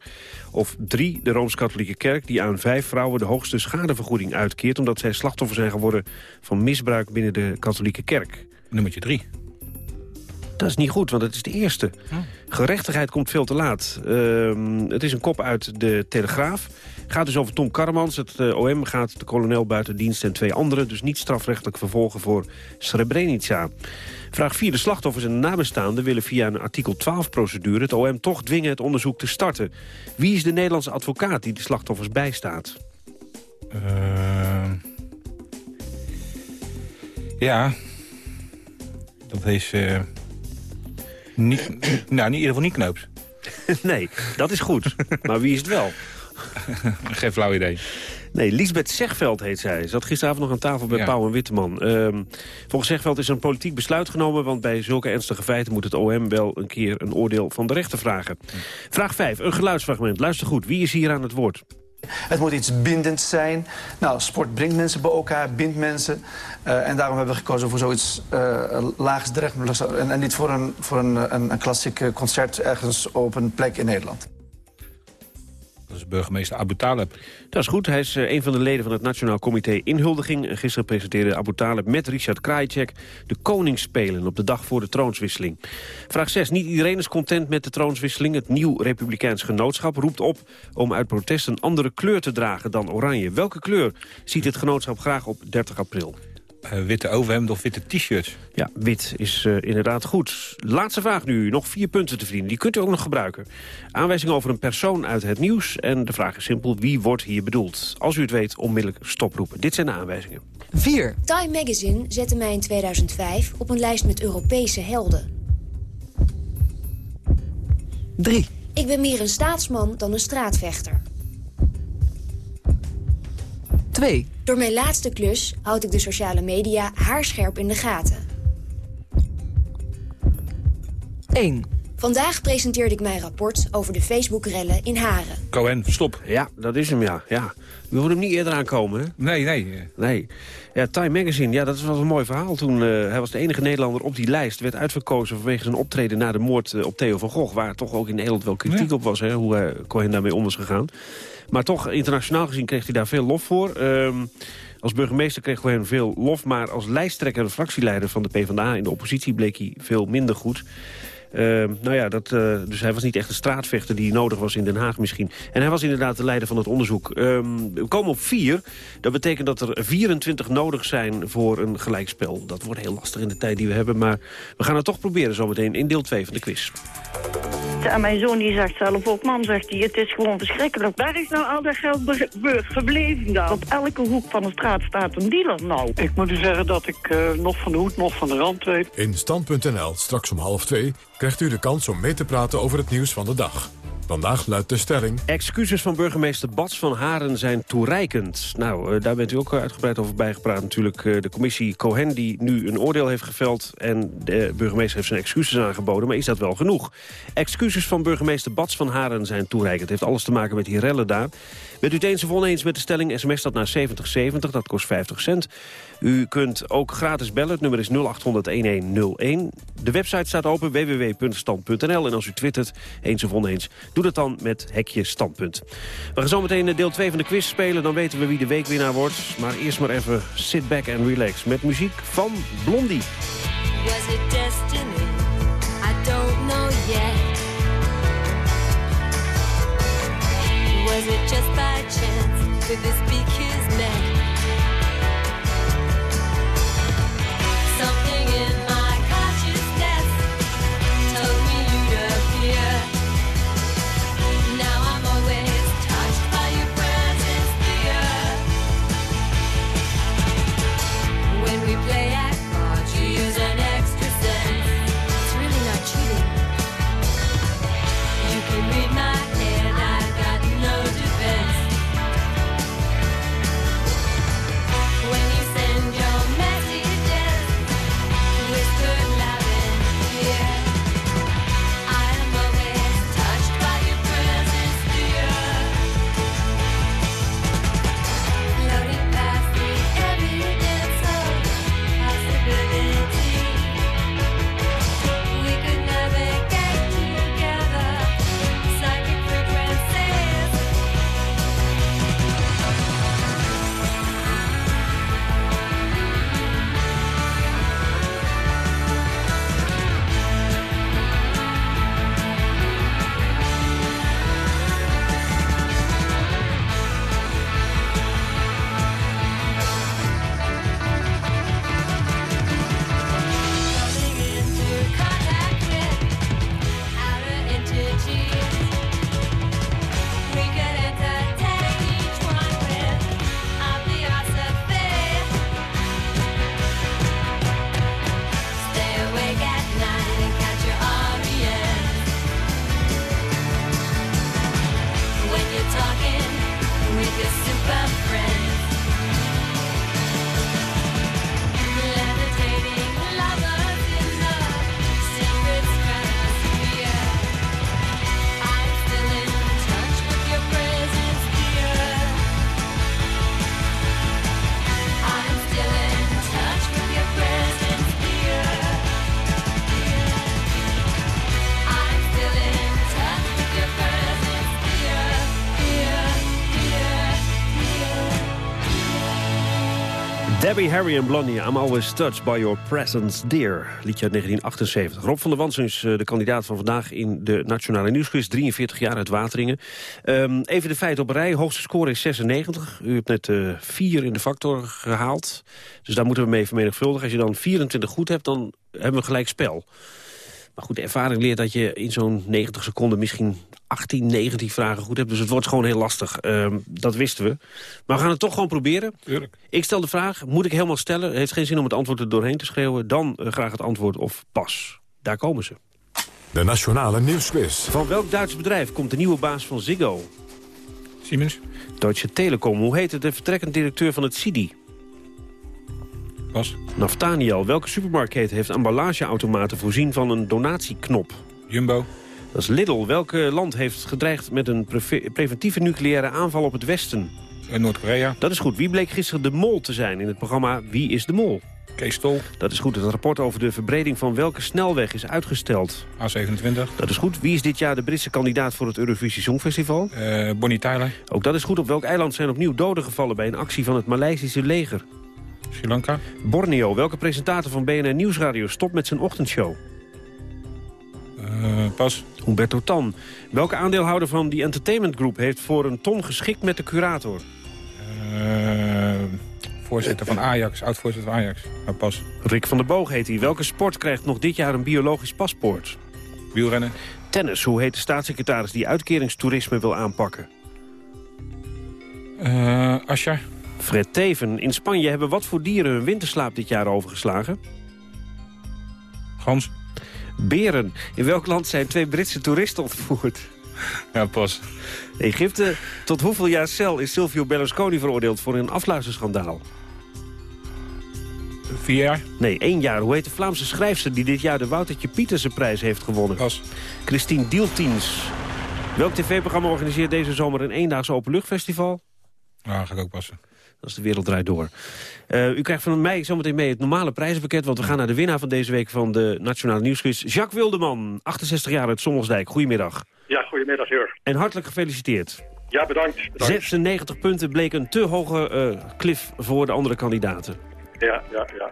Of drie, de Rooms-Katholieke Kerk... die aan vijf vrouwen de hoogste schadevergoeding uitkeert... omdat zij slachtoffer zijn geworden van misbruik binnen de katholieke kerk. Nummertje drie. Dat is niet goed, want het is de eerste. Gerechtigheid komt veel te laat. Ehm, het is een kop uit de Telegraaf. Gaat dus over Tom Karmans. Het eh, OM gaat de kolonel buiten dienst en twee anderen... dus niet strafrechtelijk vervolgen voor Srebrenica. Vraag 4. De slachtoffers en de nabestaanden willen via een artikel 12-procedure... het OM toch dwingen het onderzoek te starten. Wie is de Nederlandse advocaat die de slachtoffers bijstaat? Eh, ja. Dat is... eh, niet, nou, in ieder geval niet Knoops. nee, dat is goed. maar wie is het wel? Geen flauw idee. Nee, Lisbeth Zegveld heet zij. Ze zat gisteravond nog aan tafel bij Ja. Pauw en Witteman. Ehm, volgens Zegveld is er een politiek besluit genomen... want bij zulke ernstige feiten moet het OM wel een keer een oordeel van de rechter vragen. Vraag 5, een geluidsfragment. Luister goed, wie is hier aan het woord? Het moet iets bindends zijn. Nou, sport brengt mensen bij elkaar, bindt mensen. Eh, en daarom hebben we gekozen voor zoiets uh, laagdrempeligs... En, en niet voor een, voor een, een, een klassiek eh, concert ergens op een plek in Nederland. Dat is burgemeester Abu Taleb. Dat is goed. Hij is eh, een van de leden van het Nationaal Comité Inhuldiging. En Gisteren presenteerde Abu Taleb met Richard Krajicek de koningsspelen op de dag voor de troonswisseling. Vraag 6. Niet iedereen is content met de troonswisseling. Het Nieuw Republikeins Genootschap roept op om uit protest een andere kleur te dragen dan oranje. Welke kleur ziet het genootschap graag op 30 april? Uh, witte overhemd of witte t-shirts? Ja, wit is uh, inderdaad goed. Laatste vraag nu. Nog vier punten te verdienen. Die kunt u ook nog gebruiken. Aanwijzing over een persoon uit het nieuws. En de vraag is simpel. Wie wordt hier bedoeld? Als u het weet, onmiddellijk stoproepen. Dit zijn de aanwijzingen. 4. Time Magazine zette mij in 2005 op een lijst met Europese helden. 3. Ik ben meer een staatsman dan een straatvechter. 2. Door mijn laatste klus houd ik de sociale media haarscherp in de gaten. 1. Vandaag presenteerde ik mijn rapport over de Facebook-rellen in Haren. Cohen, stop. Ja, dat is hem, ja. ja. We hoorden hem niet eerder aankomen, hè? Nee, nee. Nee. Ja, Time Magazine, ja, dat was een mooi verhaal. Toen uh, hij was de enige Nederlander op die lijst. Werd uitverkozen vanwege zijn optreden na de moord uh, op Theo van Gogh. Waar toch ook in Nederland wel kritiek ja. op was, hè, hoe uh, Cohen daarmee om is gegaan. Maar toch, internationaal gezien kreeg hij daar veel lof voor. Um, als burgemeester kreeg Cohen veel lof, maar als lijsttrekker en fractieleider van de PvdA in de oppositie bleek hij veel minder goed. Uh, nou ja, dat, uh, dus hij was niet echt een straatvechter die nodig was in Den Haag misschien. En hij was inderdaad de leider van het onderzoek. Um, we komen op vier. Dat betekent dat er 24 nodig zijn voor een gelijkspel. Dat wordt heel lastig in de tijd die we hebben. Maar we gaan het toch proberen zometeen in deel 2 van de quiz. En mijn zoon die zegt zelf ook, man zegt hij, het is gewoon verschrikkelijk. Waar is nou al dat geld gebleven dan? Op elke hoek van de straat staat een dealer nou. Ik moet u zeggen dat ik uh, nog van de hoed, nog van de rand weet. In Stand.nl, straks om half twee, krijgt u de kans om mee te praten over het nieuws van de dag. Vandaag luidt de stelling... Excuses van burgemeester Bats van Haren zijn toereikend. Nou, uh, daar bent u ook uitgebreid over bijgepraat natuurlijk. Uh, de commissie Cohen die nu een oordeel heeft geveld... en de burgemeester heeft zijn excuses aangeboden. Maar is dat wel genoeg? Excuses van burgemeester Bats van Haren zijn toereikend. Het heeft alles te maken met die rellen daar. Bent u het eens of oneens met de stelling? SMS dat naar 7070, dat kost 50 cent. U kunt ook gratis bellen, het nummer is 0800-1101. De website staat open, www.stand.nl. En als u twittert, eens of oneens, doe dat dan met hekje standpunt. We gaan zo meteen deel 2 van de quiz spelen, dan weten we wie de weekwinnaar wordt. Maar eerst maar even sit back and relax met muziek van Blondie. Was it just by chance? Could this be kismet? Debbie, Harry en Blondie, I'm always touched by your presence, dear. Liedje uit 1978. Rob van der Wans is eh, de kandidaat van vandaag in de Nationale Nieuwsquiz. 43 jaar uit Wateringen. Ehm, even de feiten op rij. Hoogste score is 96. U hebt net eh 4 in de factor gehaald. Dus daar moeten we mee vermenigvuldigen. Als je dan 24 goed hebt, dan hebben we gelijk spel. Maar goed, de ervaring leert dat je in zo'n 90 seconden misschien 18, 19 vragen goed hebt. Dus het wordt gewoon heel lastig. Ehm, dat wisten we. Maar we gaan het toch gewoon proberen. Tuurlijk. Ik stel de vraag, moet ik helemaal stellen? Het heeft geen zin om het antwoord er doorheen te schreeuwen. Dan eh, graag het antwoord of pas. Daar komen ze. De Nationale Nieuwsquiz. Van welk Duits bedrijf komt de nieuwe baas van Ziggo? Siemens. Deutsche Telekom. Hoe heette de vertrekkend directeur van het CIDI? Pas. Naftaniel. Welke supermarktketen heeft emballageautomaten voorzien van een donatieknop? Jumbo. Dat is Lidl. Welk land heeft gedreigd met een preve- preventieve nucleaire aanval op het Westen? Eh, Noord-Korea. Dat is goed. Wie bleek gisteren de mol te zijn in het programma Wie is de Mol? Kees Tol. Dat is goed. Het rapport over de verbreding van welke snelweg is uitgesteld? A27. Dat is goed. Wie is dit jaar de Britse kandidaat voor het Eurovisie Songfestival? Eh, Bonnie Tyler. Ook dat is goed. Op welk eiland zijn opnieuw doden gevallen bij een actie van het Maleisische leger? Sri Lanka. Borneo. Welke presentator van BNR Nieuwsradio stopt met zijn ochtendshow? Eh, pas. Humberto Tan. Welke aandeelhouder van die Entertainment Group heeft voor een ton geschikt met de curator? Eh, voorzitter van Ajax. Oud-voorzitter van Ajax. Nou, pas. Rick van der Boog heet hij. Welke sport krijgt nog dit jaar een biologisch paspoort? Wielrennen. Tennis. Hoe heet de staatssecretaris die uitkeringstoerisme wil aanpakken? Eh Asja. Fred Teven. In Spanje hebben wat voor dieren hun winterslaap dit jaar overgeslagen? Gans. Beren. In welk land zijn twee Britse toeristen ontvoerd? Ja, pas. Egypte. Tot hoeveel jaar cel is Silvio Berlusconi veroordeeld voor een afluisterschandaal? Vier jaar. Nee, één jaar. Hoe heet de Vlaamse schrijfster die dit jaar de Woutertje Pietersenprijs heeft gewonnen? Pas. Christine Dieltiens. Welk tv-programma organiseert deze zomer een eendaagse openluchtfestival? Nou, ga ik ook passen. Dat is de wereld draait door. Eh, u krijgt van mij zometeen mee het normale prijzenpakket... want we gaan naar de winnaar van deze week van de Nationale Nieuwsquiz. Jacques Wildeman, 68 jaar uit Sommelsdijk. Goedemiddag. Ja, goedemiddag, Jur. En hartelijk gefeliciteerd. Ja, bedankt. bedankt. 96 punten bleek een te hoge eh klif voor de andere kandidaten. Ja, ja, ja.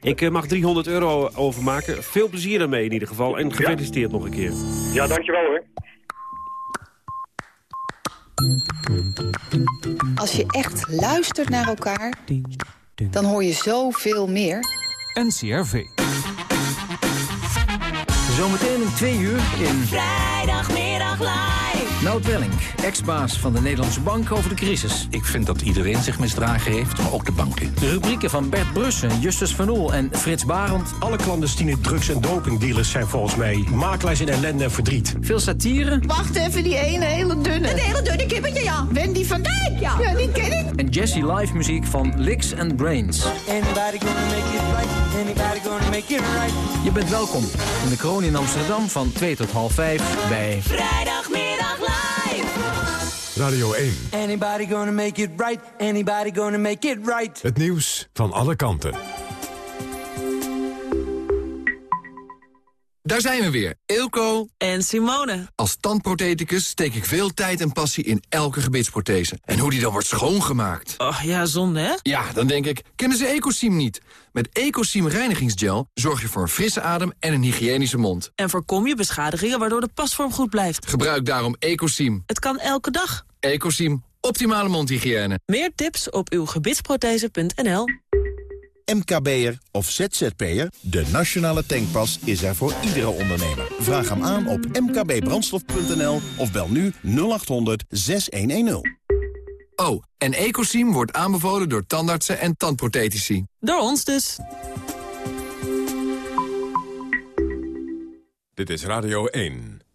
Ik eh, mag 300 euro overmaken. Veel plezier daarmee in ieder geval. En gefeliciteerd nog een keer. Ja, dankjewel hoor. Als je echt luistert naar elkaar, dan hoor je zoveel meer. NCRV. Zometeen in twee uur in... Vrijdagmiddag live. Nout Welling, ex-baas van de Nederlandse Bank over de crisis. Ik vind dat iedereen zich misdragen heeft, maar ook de banken. De rubrieken van Bert Brussen, Justus Van Oel en Frits Barend. Alle clandestine drugs- en dopingdealers zijn volgens mij makelaars in ellende en verdriet. Veel satire. Wacht even, die ene hele dunne. Het hele dunne kippetje, ja. Wendy van Dijk, ja. Ja, die ken ik. En Jesse live muziek van Licks and Brains. Anybody gonna make it right? Anybody gonna make it right? Je bent welkom in de kroon in Amsterdam van 2 tot half 5 bij... Vrijdagmiddag. Radio 1. Anybody gonna make it right? Anybody gonna make it right? Het nieuws van alle kanten. Daar zijn we weer, Eelco en Simone. Als tandprotheticus steek ik veel tijd en passie in elke gebitsprothese. En hoe die dan wordt schoongemaakt. Oh ja, zonde hè? Ja, dan denk ik, kennen ze Ecosim niet? Met Ecosim reinigingsgel zorg je voor een frisse adem en een hygiënische mond. En voorkom je beschadigingen waardoor de pasvorm goed blijft. Gebruik daarom Ecosim. Het kan elke dag. Ecosim, optimale mondhygiëne. Meer tips op uw gebitsprothese.nl. MKB'er of ZZP'er? De Nationale Tankpas is er voor iedere ondernemer. Vraag hem aan op mkbbrandstof.nl of bel nu 0800 6110. Oh, en Ecosim wordt aanbevolen door tandartsen en tandprothetici. Door ons dus. Dit is Radio 1.